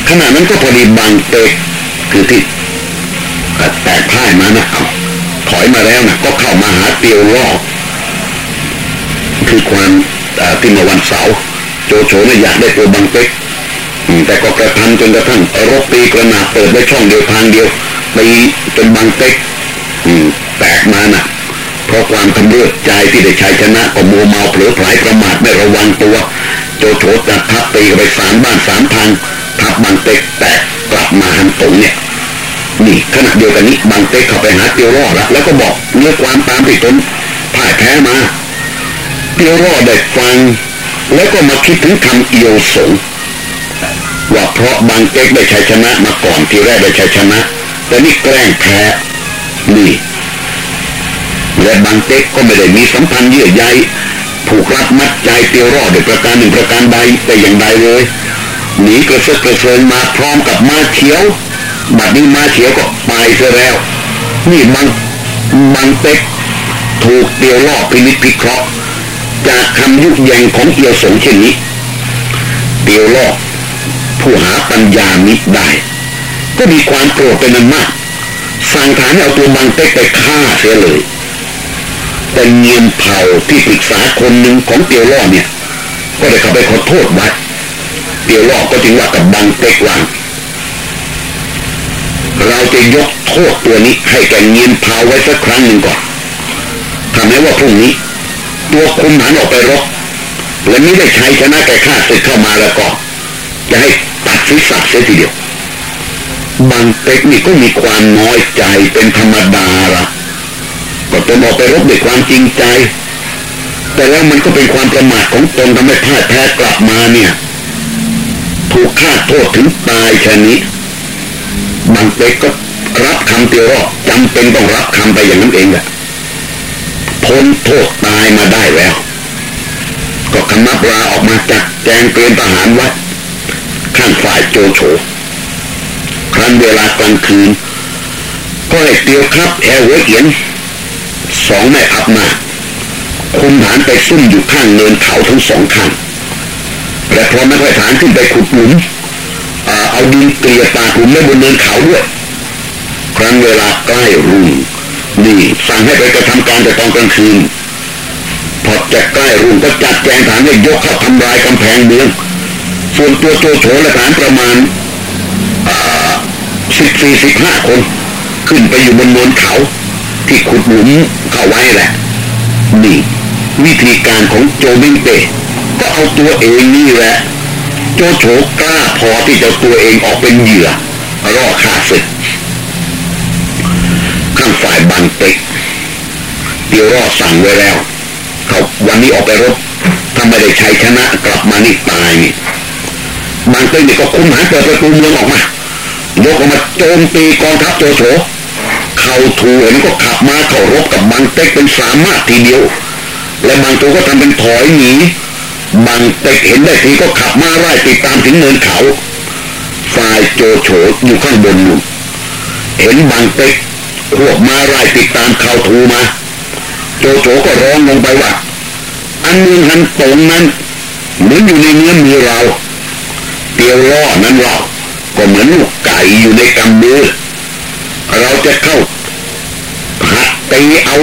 ขณะนั้นก็พอดีบางเตกคือที่แตกพ่ายมานะเอาถอยมาแล้วนะก็เข้ามาหาเตียวลอกคือความที่เมาวันเสาร์โจโฉเนี่ยอยากได้ตัวบางเต็ก แต่ก็กระทันจนกระทั่งรบตีกระหนาเปิดได้ช่องเดียวทางเดียวตีจนบางเต็กแตกมานะ่ะ เพราะความทำเลือดใจที่ได้ชัยชนะก็มัวเมาเผลอผลายประมาทไม่ระวังตัว โจโฉจัดทัพตีไปสามบ้านสามทางทัพบางเต็กแตกกลับมาหันตงเนี่ยนี่ขณะเดียวกันนี้บางเต็กเข้าไปหาเตียวรอดแล้วแล้วก็บอกเนื้อความตามที่ตนพ่ายแพ้มาเตียวรอดได้ฟัง แล้วก็มาคิดถึงคำเอียวสง ว่าเพราะบางเต็กได้ชัยชนะมาก่อนที่แรกได้ชัยชนะ แต่นี่แกล้งแพ้นี่และบางเต็กก็ไม่ได้มีสัมพันธ์เยื่อใยผูกรัดมัดใจเตียวรอดด้วยประการหนึ่งประการใดแต่อย่างใดเลยหนีกระเซาะกระเซิงมาพร้อมกับมาเขียวบัดนี้มาเขียวก็ไปซะแล้ว นี่บางบางเต็กถูกเตียวรอดพินิจพิเคราะห์จากคำยุยงของเอียวสงเช่นนี้ เตียวรอด ผู้หาปัญญามิได้ ก็มีความโกรธเป็นนั้นมาก สั่งฐานเอาตัวบางเต็กไปฆ่าเสียเลยแต่เงียนเผ่าที่ปรึกษาคนหนึ่งของเตียวล่อเนี่ย ก็ได้เข้าไปขอโทษไว้เตียวล่อก็จึงว่ากับบางเต็กว่าเราจะยกโทษตัวนี้ให้แกเงียนเผาไว้สักครั้งหนึ่งก่อนทำให้ว่าพรุ่งนี้ ตัวคุมหันออกไปรบและไม่ได้ใช้ชนะแกฆ่าศึกเข้ามาแล้วก็จะให้ ศีรษะเสียทีเดียว บางเทคนิคก็มีความน้อยใจเป็นธรรมดาละก็ตนออกไปรบด้วยความจริงใจ แต่แล้วมันก็เป็นความประมาทของตนทำให้พ่ายแพ้กลับมาเนี่ย ถูกฆ่าโทษถึงตายชนี้บางเต็กก็รับคำเตียวรอจำเป็นต้องรับคำไปอย่างนั้นเองแหละพ้นโทษตายมาได้แล้ว ก็คำนับลาออกมาจากแจงเกณฑ์ทหารไว้ ข้างฝ่ายโจโฉครั้นเวลากลางคืนก็ให้เตียวครับแอร์เวเอียนสองแม่ทัพมาคุมฐานไปซุ่มอยู่ข้างเนินเขาทั้งสองข้างและพร้อมนักฐานขึ้นไปขุดหลุมเอาดินเกลี่ยปากหลุมไว้บนเนินเขาด้วย ครั้นเวลาใกล้รุ่งนี่สั่งให้ไปกระทำการแต่ตอนกลางคืนพอจะใกล้รุ่งก็จัดแจงฐานให้ยกเข้าทำลายกำแพงเมือง ส่วนตัวโจโฉและฐานประมาณสิบสี่สิบห้าคน ขึ้นไปอยู่บนเนินเขา ที่ขุดหลุมเข้าไว้แหละนี่วิธีการของโจมิงเตก็เอาตัวเองนี่แหละ โจโฉกล้าพอที่จะตัวเองออกเป็นเหยื่อรอฆ่าศึกข้างฝ่ายบังเต็กเดี๋ยวรอสั่งไว้แล้ว เขาวันนี้ออกไปรบถ้าไม่ได้ชัยชนะกลับมานี่ตายนี่ บางเต็กนี่ก็คุมหายเปิดประตูเมืองออกมายกออกมาโจมตีกองทัพโจโฉเขาถูเห็นก็ขับมาเข้ารบกับบางเต็กเป็นสามารถทีเดียว และบางตัวก็ทำเป็นถอยหนีบางเต็กเห็นได้ทีก็ขับมาไล่ติดตามถึงเนินเขาฝ่ายโจโฉอยู่ข้างบนนู่นเห็นบางเต็กพวกมาไล่ติดตามเขาถูมา โจโฉก็ร้องลงไปว่าอันเมืองหันตรงนั้นเหมือนอยู่ในเนื้อมือเรา เตียวล่อนั้นเราก็เหมือนลูกไก่อยู่ในกำมือ เราจะเข้าหักตีเอา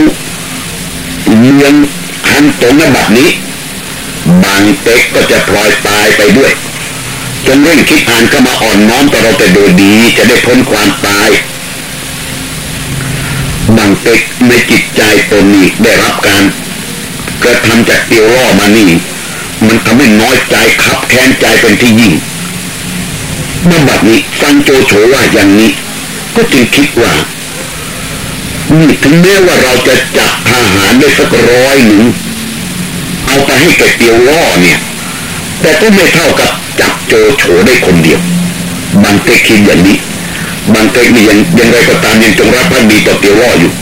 เมืองฮันตงนบัดนี้ บางเต็กก็จะพลอยตายไปด้วยจนเร่งคิดอ่านก็มาอ่อนน้อมต่อเราแต่โดยดีจะได้พ้นความตายบางเต็กในจิตใจตนนี้ได้รับการกระทำจากเตียวล่อมานี่ มันทำให้น้อยใจขับแค้นใจเป็นที่ยิ่ง เมื่อบัดนี้ฟังโจโฉว่าอย่างนี้ ก็จึงคิดว่านี่ถึงแม้ว่าเราจะจับทหารได้สักร้อยหนึ่งเอาไปให้แกเตียวล่อเนี่ย แต่ก็ไม่เท่ากับจับโจโฉได้คนเดียว บางเต็กคิดอย่างนี้ บางเต็กนี่ยังยังไรก็ตามยังจงรับพักดีต่อเตียวล่ออยู่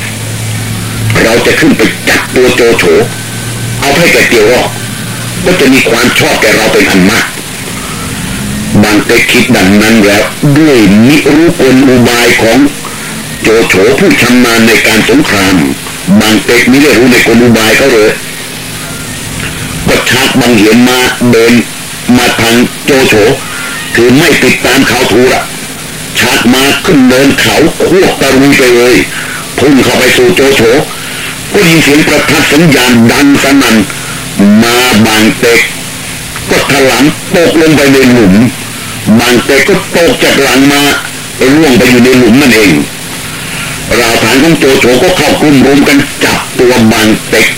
เราจะขึ้นไปจับตัวโจโฉเอาให้แกเตียวล่อก็จะมีความชอบแกเราเป็นอันมาก บางเตคิดดังนั้นแล้วด้วยมิรู้กลอุบายของโจโฉผู้ชำนาญในการสงครามบางเต็กไม่ได้รู้ในกลอุบายเขาเลยก็ชักบางเห็นมาเดินมาทางโจโฉคือไม่ติดตามเขาทูละชักมาขึ้นเดินเขาควบตะลุยไปเลยพุ่งเข้าไปสู่โจโฉก็ยินเสียงประทัดสัญญาณดังสนั่นมาบางเต็กก็ถลังตกลงไปในหลุม บางเตก็ตกจากหลังมาร่วงไปอยู่ในหลุมนั่นเองราวฐานของโจโฉก็เข้ากลุ่มรุมกันจับตัวบางเต็ก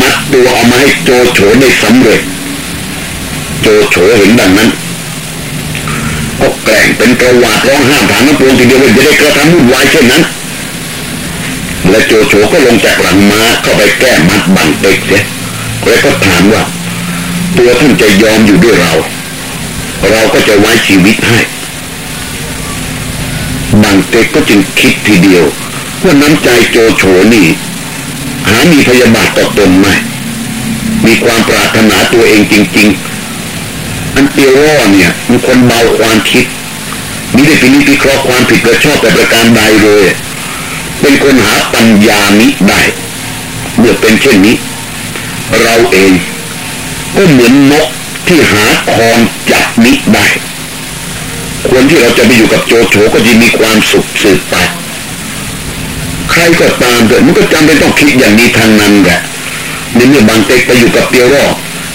มัดตัวเอามาให้โจโฉได้สำเร็จ โจโฉเห็นดังนั้นก็แกล้งเป็นกระวาดร้องห้ามฐานน้ำปวงทีเดียวว่าจะได้กระทำวุ่นวายเช่นนั้น และโจโฉก็ลงจากหลังมาเข้าไปแก้มัดบางเต็กเสียแล้วก็ถามว่า ตัวท่านจะยอมอยู่ด้วยเรา เราก็จะไว้ชีวิตให้บางเต็กก็จึงคิดทีเดียวว่าน้ำใจโจโฉนี่ หามีพยาบาทต่อตนไหมมีความปรารถนาตัวเองจริง ๆ อันเตียวร่อเนี่ยมีคนเบาความคิดมิได้พินิจพิเคราะห์ความผิดกระชอบแต่ประการใดเลย เป็นคนหาปัญญามิได้เมื่อเป็นเช่นนี้ เราเองก็เหมือนนก ที่หาคอนจับมิได้ควรที่เราจะไปอยู่กับโจโฉก็จะมีความสุขสืบไปใครก็ตามเถอะมันก็จำเป็นต้องคิดอย่างนี้ทางนั้นแหละในเมื่อบางเต็กไปอยู่กับเปียวรอ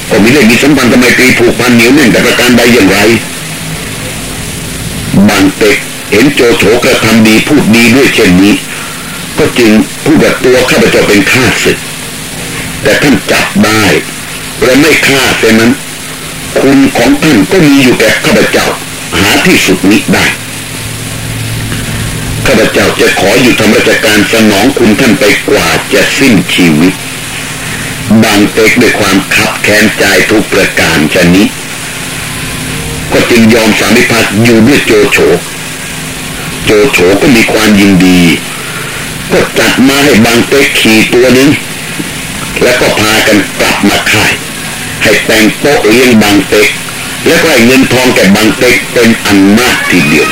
ก็ม่ได้มีสัมพันธ์ทำไมตีผูกพันเหนียวแน่นแต่ประการใดอย่างไรบางเต็กเห็นโจโฉกระทำดีพูดดีด้วยเช่นนี้ ก็จึงพูดกับตัวข้าพเจ้าเป็นข้าศึกแต่ท่านจับได้และไม่ฆ่าเช่นั้น คุณของท่านก็มีอยู่แก่ข้าพเจ้าหาที่สุดนี้ได้ข้าพเจ้าจะขออยู่ทำราชการสนองคุณท่านไปกว่าจะสิ้นชีวิตบางเต็กด้วยความขับแค้นใจทุกประการชนิดก็จึงยอมสามิพักอยู่ด้วยโจโฉ โจโฉก็มีความยินดี ก็จัดมาให้บางเต็กขี่ตัวนึงแล้วก็พากันกลับมาค่าย ให้แต่งโต๊ะเลี้ยงบางเต็ก และก็ให้เงินทองแก่บางเต็กเป็นอันมากทีเดียว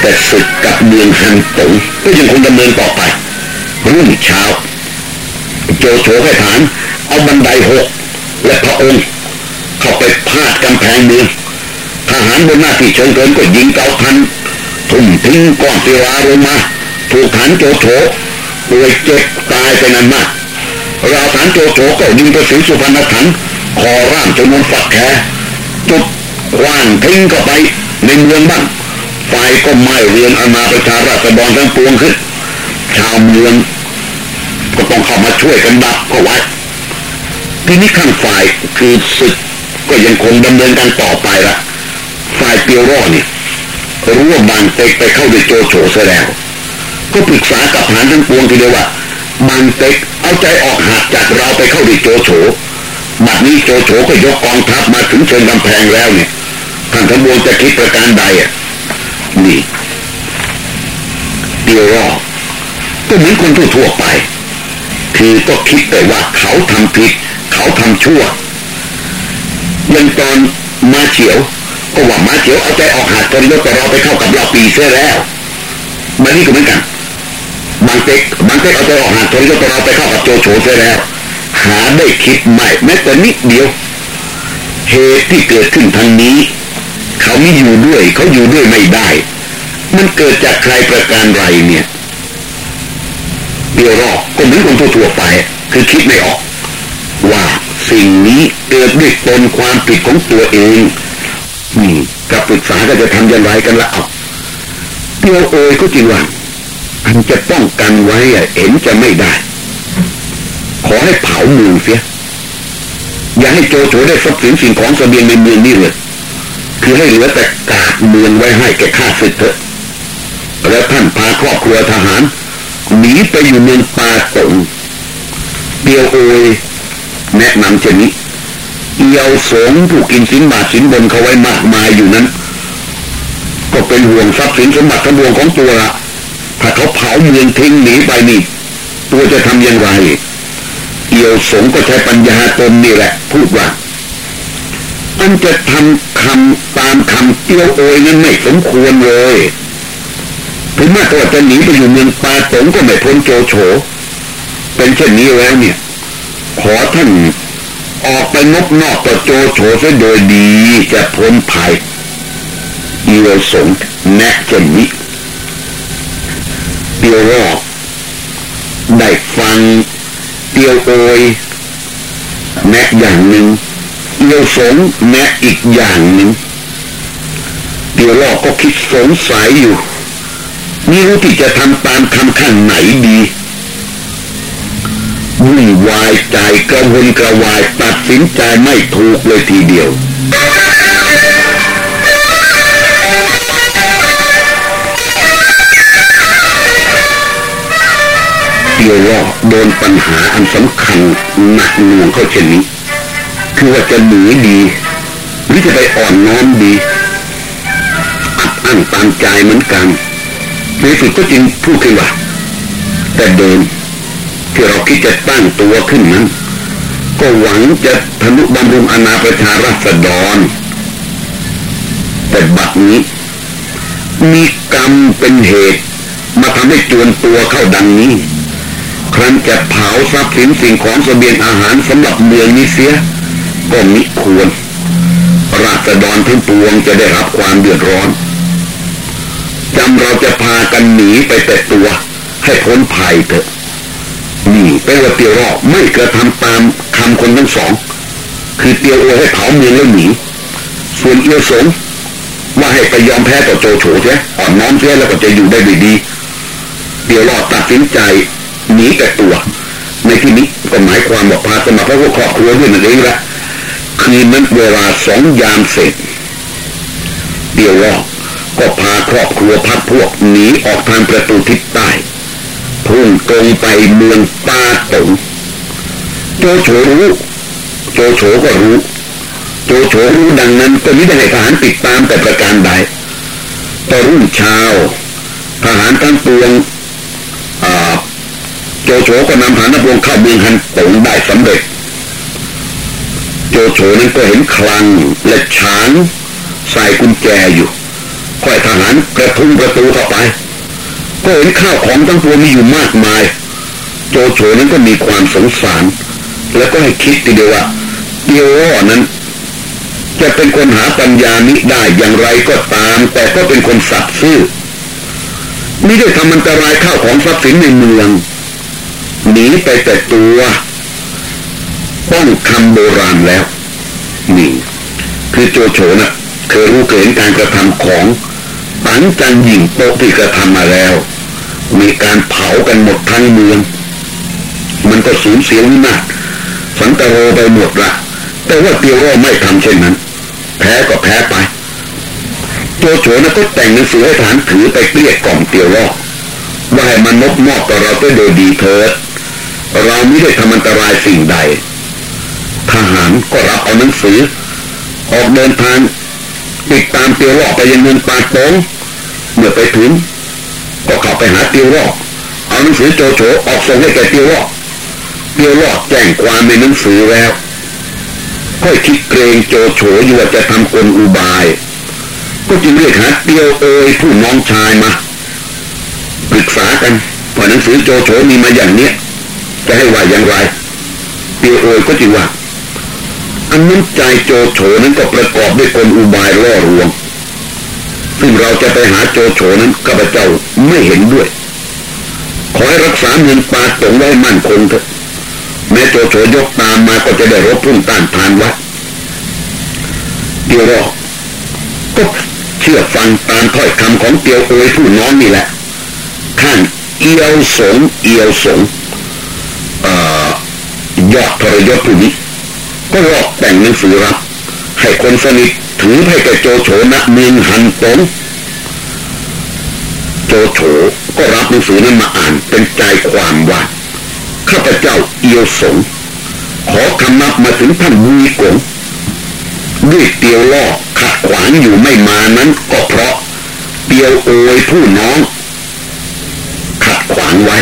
แต่ศึกกับเมืองฮันตงก็ยังคงดำเนินต่อไปรุ่งเช้า โจโฉให้ฐาน เอาบันไดหกและพระองค์เข้าไปพาดกำแพงเมืองทหารบนหน้าที่เชิงเกินก็ยิงเกาทันทุ่มทิ้งก้อนศิลาลงมา ถูกฐานโจโฉป่วยเจ็บตายไปนานมากราฐานโจโฉก็ยิงไปสิสุพรรณถันคอร่างจนมันฝักแขจุดว้างทิ้งเข้าไปในเมืองบ้างไฟก็ไหม้เรือนอาณาประชาราษฎรทั้งปวงขึ้น ชาวเมืองก็ต้องเข้ามาช่วยกันดับก็ไว้ทีนี้ข้างฝ่ายคือศึกก็ยังคงดำเนินการต่อไปละฝ่ายเปียวร่อเนี่ยรู้ว่าบางเต็กไปเข้าด้วยโจโฉเสียแล้ว ก็ปรึกษากับฐานทั้งปวงทีเดียวว่าบางเต็กเอาใจออกหักจากเราไปเข้าดิโจโฉบัดนี้โจโฉก็ยกกองทัพมาถึงเชิงกำแพงแล้วเนี่ยท่านทั้งปวงจะคิดประการใดอะนี่เดียวรอก็เหมือนคนทั่วไป คือก็คิดแต่ว่าเขาทำผิด เขาทำชั่วยังตอนมาเฉียว ก็ว่ามาเฉียวเอาใจออกหักจนยกแต่เราไปเข้ากับเราปีเสียแล้วบัดนี้ก็เหมือนกัน บางเต็กบางเต็กเอาตัวออกห่างทนก็ตัวเราไปเข้ากับโจโฉเสียแล้ว หาได้คิดใหม่แม้แต่นิดเดียว เหตุที่เกิดขึ้นทางนี้ เขาไม่อยู่ด้วย เขาอยู่ด้วยไม่ได้ มันเกิดจากใครประการไรเนี่ยเดียวรอก็เหมือนคนทั่วไป คือคิดไม่ออก ว่าสิ่งนี้เกิดด้วยตนความผิดของตัวเองนี่กับปรึกษาก็จะทำอย่างไรกันละเอาเดียวโอยก็จริงว่า อันจะป้องกันไว้เห็นจะไม่ได้ ขอให้เผาเมืองเสีย อย่าให้โจโฉได้ทรัพย์สินสิ่งของเสบียงในเมืองนี่เลย คือให้เหลือแต่กาดเมืองไว้ให้แก่ข้าศึกเถอะ แล้วท่านพาครอบครัวทหารหนีไปอยู่เมืองปาตงเปียวโอยแนะนำเช่นนี้เอียวสงผู้กินสินบาทสินบนเขาไว้มากมายอยู่นั้น ก็เป็นห่วงทรัพย์สินสมบัติทั้งวงของตัวละ ถ้าเขาเผาเมืองทิ้งหนีไปนี่ ตัวจะทำอย่างไร เอียวสงก็ใช้ปัญญาตนนี่แหละ พูดว่าอันจะทำคำตามคำเตี้ยวโอยนั้นไม่สมควรเลยถึงแม้ตัวจะหนีไปอยู่เมืองปาตงก็ไม่พ้นโจโฉเป็นเช่นนี้แล้วเนี่ย ขอท่านออกไปนกนอกต่อโจโฉเสียโดยดีจะพ้นภัยเอียวสงแนะเช่นนี้ ปียวรอได้ฟังเตียวโอยแนะอย่างหนึ่งเอียวสงแนะอีกอย่างหนึ่งเตียวลอกก็คิดสงสัยอยู่นี่รู้ที่จะทำตามคำข้างไหนดีวุ่นวายใจกระวนกระวายตัดสินใจไม่ถูกเลยทีเดียว เดียวล่อโดนปัญหาอันสำคัญหนักหน่วงเข้าเช่นนี้ คือว่าจะหนีดี หรือจะไปอ่อนน้อมดีอัดอั้นตามใจเหมือนกันในสุดก็จึงพูดขึ้นว่า แต่เดินที่เราคิดจะตั้งตัวขึ้นนั้นก็หวังจะทะนุบำรุงอนาประชาราษฎร แต่บัดนี้ มีกรรมเป็นเหตุ มาทำให้จวนตัวเข้าดังนี้ ครั้นจะเผาทรัพย์สินสิ่งของสเสบียงอาหารสำหรับเมืองนี้เสีย ก็มิควร ราษฎรทั้งปวงจะได้รับความเดือดร้อนจำเราจะพากันหนีไปแต่ตัว ให้พ้นภัยเถอะนี่เป็นว่าเตียวรอไม่กระทำตามคำคนทั้งสอง คือเตียวโอให้เผาเมืองแล้วหนีส่วนเอียวสงว่าให้ไปยอมแพ้ต่อโจโฉใช่อ่อนน้อมเสียแล้วก็จะอยู่ได้ดีดีเตียวรอตัดสินใจ หนีแต่ตัว ในที่นี้ก็หมายความว่าพาสมาเพราะว่าครอบครัวด้วยนั่นเองละคืนนั้นเวลาสองยามเสร็จเตียวรอก็พาครอบครัวพักพวกหนีออกทางประตูทิศใต้พุ่งตรงไปเมืองปาตงโจโฉรู้โจโฉก็รู้โจโฉรู้ดังนั้นก็ไม่ได้ให้ทหารติดตามแต่ประการใดต่รุ่งเช้าทหารทั้งปวง โจโฉก็นำทหารทั้งปวงเข้าเมืองฮันตงได้สำเร็จ โจโฉนั้นก็เห็นคลังและช้างใส่กุญแจอยู่ค่อยทหารกระทุ้งประตูเข้าไป ก็เห็นข้าวของทั้งปวงมีอยู่มากมาย โจโฉนั้นก็มีความสงสาร แล้วก็ให้คิดทีเดียวว่าเดียวนั้น จะเป็นคนหาปัญญานี้ได้อย่างไรก็ตาม แต่ก็เป็นคนสัตย์ซื่อไม่ได้ทำอันตรายข้าวของทรัพย์สินในเมือง หนีไปแต่ตัวป้องคำโบราณแล้ว นี่ คือโจโฉนะ่ะเคยรู้เคยเห็นการกระทำของปังจันยิงโตที่กระทำมาแล้ว มีการเผากันหมดทั้งเมือง มันก็สูญเสียวินาศสันตโรไปหมดละแต่ว่าเตียวร่ไม่ทำเช่นนั้น แพ้ก็แพ้ไปโจโฉนะก็แต่งหนังสือให้ฐานถือไปเกลี้ยกล่อมเตียวร่ว่าให้มันนบมอบต่อเราได้โดยดีเถิด เราไม่ได้ทำอันตรายสิ่งใด ทหารก็รับเอาหนังสือ ออกเดินทางติดตามเตียวรอกไปยังเมืองปาโตงเมื่อไปถึงก็เข้าไปหาเตียวรอกเอาหนังสือโจโฉออกส่งให้แกเตียวรอกเตียวรอกแจ้งความในหนังสือแล้วค่อยคิดเกรงโจโฉอยู่ว่าจะทำกลอุบาย ก็จึงเรียกหาเตียวเอยผู้น้องชายมาปรึกษากันว่าหนังสือโจโฉมีมาอย่างเนี้ย จะให้ว่าอย่างไรเตียวเอยก็จึงว่าอันน้ำใจโจโฉนั้นก็ประกอบด้วยกลอุบายล่อลวง ซึ่งเราจะไปหาโจโฉนั้นข้าพเจ้าไม่เห็นด้วย ขอให้รักษาเงินปาตงไว้มั่นคงเถอะแม้โจโฉยกตามมาก็จะได้รบพุ่งต้านทานไว้เดียวรอก็เชื่อฟังตามถ้อยคำของเตียวโอยผู้น้องนี่แหละข้างเอียวสงเอียวสง ยอดทรยศผู้นี้ก็หลอกแต่งหนังสือรับ ให้คนสนิทถือให้แกโจโฉนะเมืองหันตงโจโฉก็รับหนังสือนั้นมาอ่านเป็นใจความว่าข้าพเจ้าเอียวสง ขอคำนับมาถึงท่านมุยกงด้วยเตียวล่อขัดขวางอยู่ไม่มานั้นก็เพราะเตียวโอยผู้น้อง ขัดขวางไว้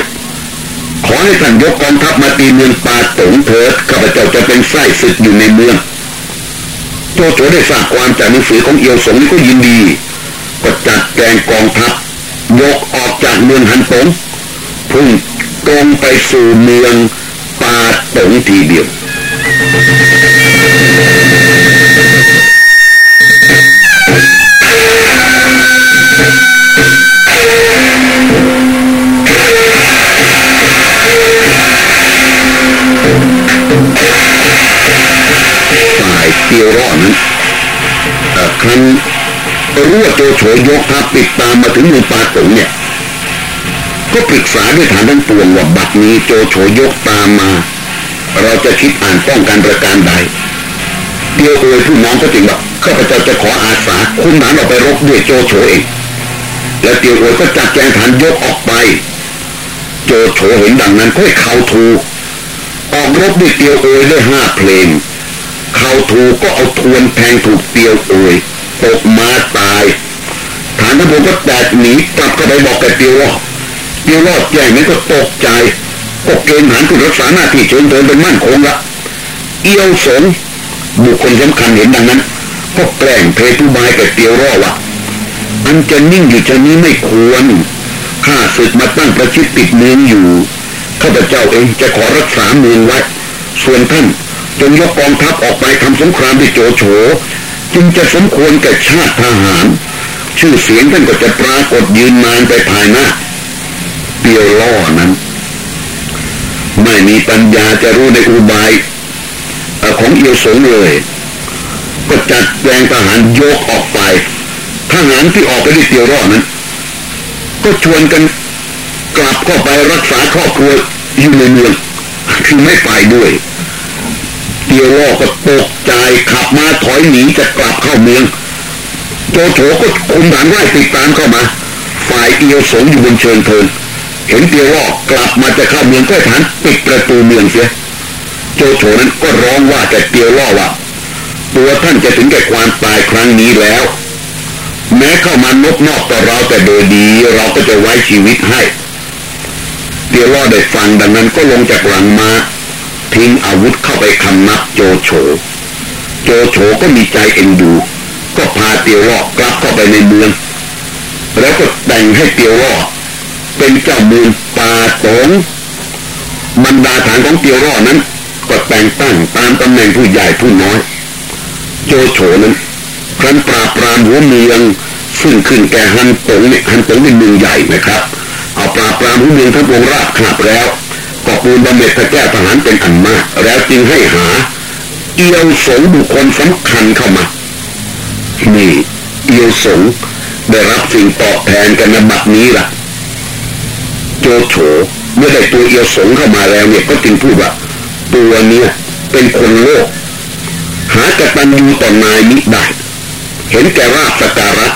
ขอให้ท่านยกกองทัพมาตีเมืองปาตงเถิดข้าพเจ้าจะเป็นไส้ศึกอยู่ในเมืองโจโฉได้ทราบความจากหนังสือของเอียวสงนี่ก็ยินดี ก็จัดแกงกองทัพยกออกจากเมืองฮันตงพุ่งตรงไปสู่เมืองปาตงทีเดียว เตียวร้อนนั้นครั้นรู้ว่าโจโฉยกทัพติดตามมาถึงเมืองปาตงเนี่ย ก็ปรึกษาด้วยฐานทั้งปวงว่าบัดนี้โจโฉยกตามมา เราจะคิดอ่านป้องกันประการใดเดียวเอ่ยผู้น้องก็จริงบอกข้าพเจ้าจะขออาสาคุณมานออกไปรบด้วยโจโฉเองและเตียวเอ่ยก็จัดแจงฐานยกออกไป โจโฉเห็นดังนั้นก็เข้าทูออกรบด้วยเตียวเอ่ยด้ห้าเพลง เขาถูกก็เอาทวนแทงถูกเตียวโอยตกมาตายฐานทัพก็แตกหนีกลับก็ไปบอกแกเตียวรอดเตียวรอดแย่นั้นก็ตกใจก็เกณฑ์ฐานขึ้รักษาหน้าที่เชิญเดินเป็นมั่นคงละเอียวสงบุคคลสำคัญเห็นดังนั้นก็แกล้งเพทุบายแกเตียวรอดว่าอันจะนิ่งอยู่จะนี้ไม่ควรข้าศึกมาตั้งประชิดติดเมืองอยู่ข้าพเจ้าเองจะขอรักษาเมืองไว้ส่วนท่าน จงยกกองทัพออกไปทำสงครามด้วยโจโฉจึงจะสมควรแก่ชาติทหาร ชื่อเสียงท่านก็จะปรากฏยืนนานไปภายหน้าเปียวล่อนั้น ไม่มีปัญญาจะรู้ในอุบายของเอียวสงเลย ก็จัดแจงทหารยกออกไป ทหารที่ออกไปด้วยเตียวรอนั้น ก็ชวนกันกลับเข้าไปรักษาครอบครัวอยู่ในเมืองคือไม่ไปด้วย เตียวล่อก็ตกใจขับมาถอยหนีจะกลับเข้าเมือง โจโฉก็คุมฐานไล่ติดตามเข้ามา ฝ่ายเอียวสงอยู่บนเชิงเทินเห็นเตียวล่อกลับมาจะเข้าเมืองก็ฐานปิดประตูเมืองเสียโจโฉนั้นก็ร้องว่าแต่เตียวล่อว่าตัวท่านจะถึงแก่ความตายครั้งนี้แล้ว แม้เข้ามานบนอกต่อเราแต่โดยดีเราก็จะไว้ชีวิตให้เตียวล่อได้ฟังดังนั้นก็ลงจากหลังมา ทิ้งอาวุธเข้าไปคำนับโจโฉ โจโฉก็มีใจเอ็นดู ก็พาเตียวล่อกลับเข้าไปในเมือง แล้วก็แต่งให้เตียวล่อเป็นเจ้าเมืองปาตงบรรดาฐานของเตียวล่อนั้น ก็แต่งตั้งตามตำแหน่งผู้ใหญ่ผู้น้อย โจโฉนั้นครั้นปราบปรามหัวเมืองซึ่งขึ้นแก่ฮันตงเนี่ยฮันตงเป็นเมืองใหญ่นะครับ เอาปราบปรามหัวเมืองทั้งวงราบขับแล้ว ก็ปูนบำเหน็จพระแก้วทหารเป็นอันมาก แล้วจึงให้หา เอียวสงบุคคลสำคัญเข้ามานี่เอียวสงได้รับสิ่งตอบแทนกันในบัดนี้ล่ะ โจโฉเมื่อได้ตัวเอียวสงเข้ามาแล้วเนี่ยก็จึงพูดว่า ตัวเนี้ยเป็นคนโลก หากตัญญูต่อนายมิได้เห็นแก่ราบสการะ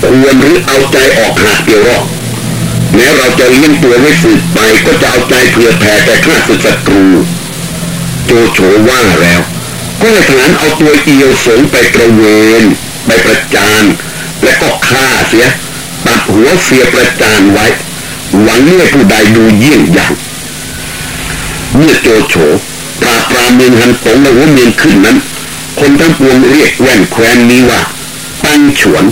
ควรหรือเอาใจออกหาเดียวรอด แม้เราจะเลี้ยงตัวไว้สืบไปก็จะเอาใจเผื่อแผ่แต่ข้าศึกศัตรู โจโฉว่าแล้ว ก็ให้ทหารเอาตัวเอียวสงไปตระเวนไปประจานและก็ฆ่าเสียตัดหัวเสียประจานไว้ หวังให้ผู้ใดดูเยี่ยงอย่างเมื่อโจโฉปราปรามเมืองฮันตงและหัวเมืองขึ้นนั้น คนทั้งปวงเรียกแว่นแควนนี้ว่า ตั้งฉวน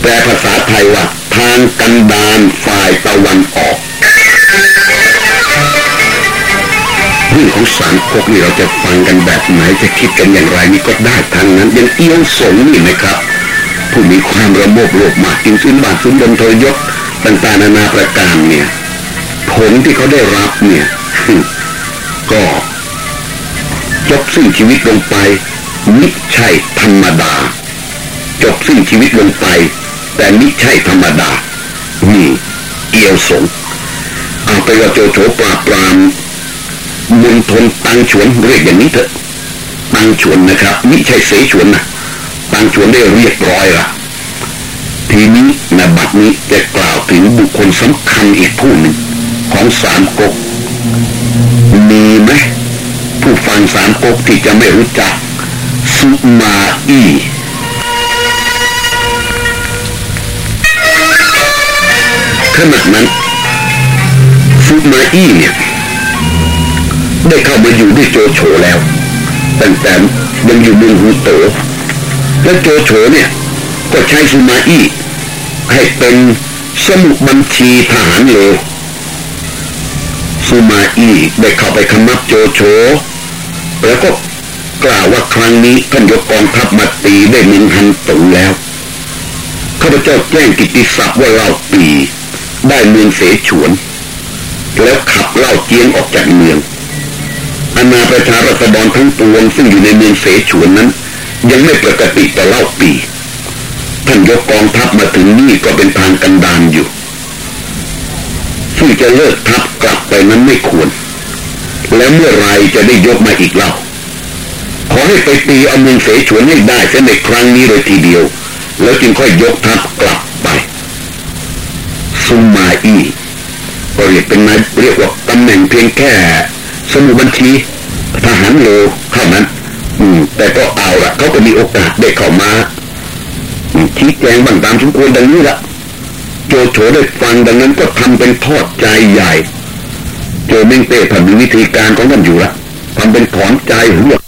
แปลภาษาไทยว่า ทางกันดานฝ่ายตะวันออกเรื่องของสารพกนี่เราจะฟังกันแบบไหนจะคิดกันอย่างไรนี่ก็ได้ทางนั้นยังเอี้ยวสงนี่นะครับ ผู้มีความระโมบโลภมากจริงซึ่งบาทซึ่งดนทยศต่างๆนานาประการเนี่ย ผลที่เขาได้รับเนี่ยก็จบสิ้นชีวิตลงไปมิใช่ธรรมดา จบสิ้นชีวิตลงไป แต่มิใช่ธรรมดา นี่ เอียวสงเอาไปว่าโจโฉปราบปรามมณฑลตังฉวนเรียกอย่างนี้เถอะ ตังฉวนนะครับมิใช่เสฉวนนะตังฉวนได้เรียบร้อยละทีนี้ในบัดนี้จะกล่าวถึงบุคคลสำคัญอีกผู้หนึ่ง ของสามก๊กมีไหมผู้ฟังสามก๊กที่จะไม่รู้จัก สุมาอี ขณะนั้นฟุมาอี้เนี่ยได้เข้ามาอยู่ด้วยโจโฉแล้วตั้งแต่ยังอยู่เมืองฮูโตและโจโฉเนี่ยก็ใช้ฟุมาอี้ให้เป็นสมุดบัญชีทหารเลวซูมาอี้ได้เข้าไปคำนับโจโฉแล้วก็กล่าวว่าครั้งนี้ท่านยกกองทัพมาตีได้มินฮันตงแล้วข้าพเจ้าแจ้งกิติศัพท์ว่าเราปี ได้เมืองเสฉวน แล้วขับเล่าเจียงออกจากเมืองอาณาประชารัฐบาลทั้งปวงซึ่งอยู่ในเมืองเสฉวนนั้น ยังไม่ปกติแต่เล่าปีท่านยกกองทัพมาถึงนี่ก็เป็นทางกันดานอยู่ซึ่งจะเลิกทัพกลับไปนั้นไม่ควร และเมื่อไรจะได้ยกมาอีกเล่าขอให้ไปตีเอาเมืองเสฉวนให้ได้เสียในครั้งนี้เลยทีเดียว แล้วจึงค่อยยกทัพกลับ ไปซุมมาอีก็เรียกเป็นนายเรียกว่าตำแหน่งเพียงแค่ สมุบัญชีทหารโลเท่านั้น อืม แต่ก็เอาละเขาก็มีโอกาสได้เข้ามาชี้แจงบางตามสมควรดังนี้ละโจโฉได้ฟังดังนั้นก็ทำเป็นทอดใจใหญ่ โจเมงเต้ทำมีวิธีการของท่านอยู่ละทำเป็นถอนใจหรือ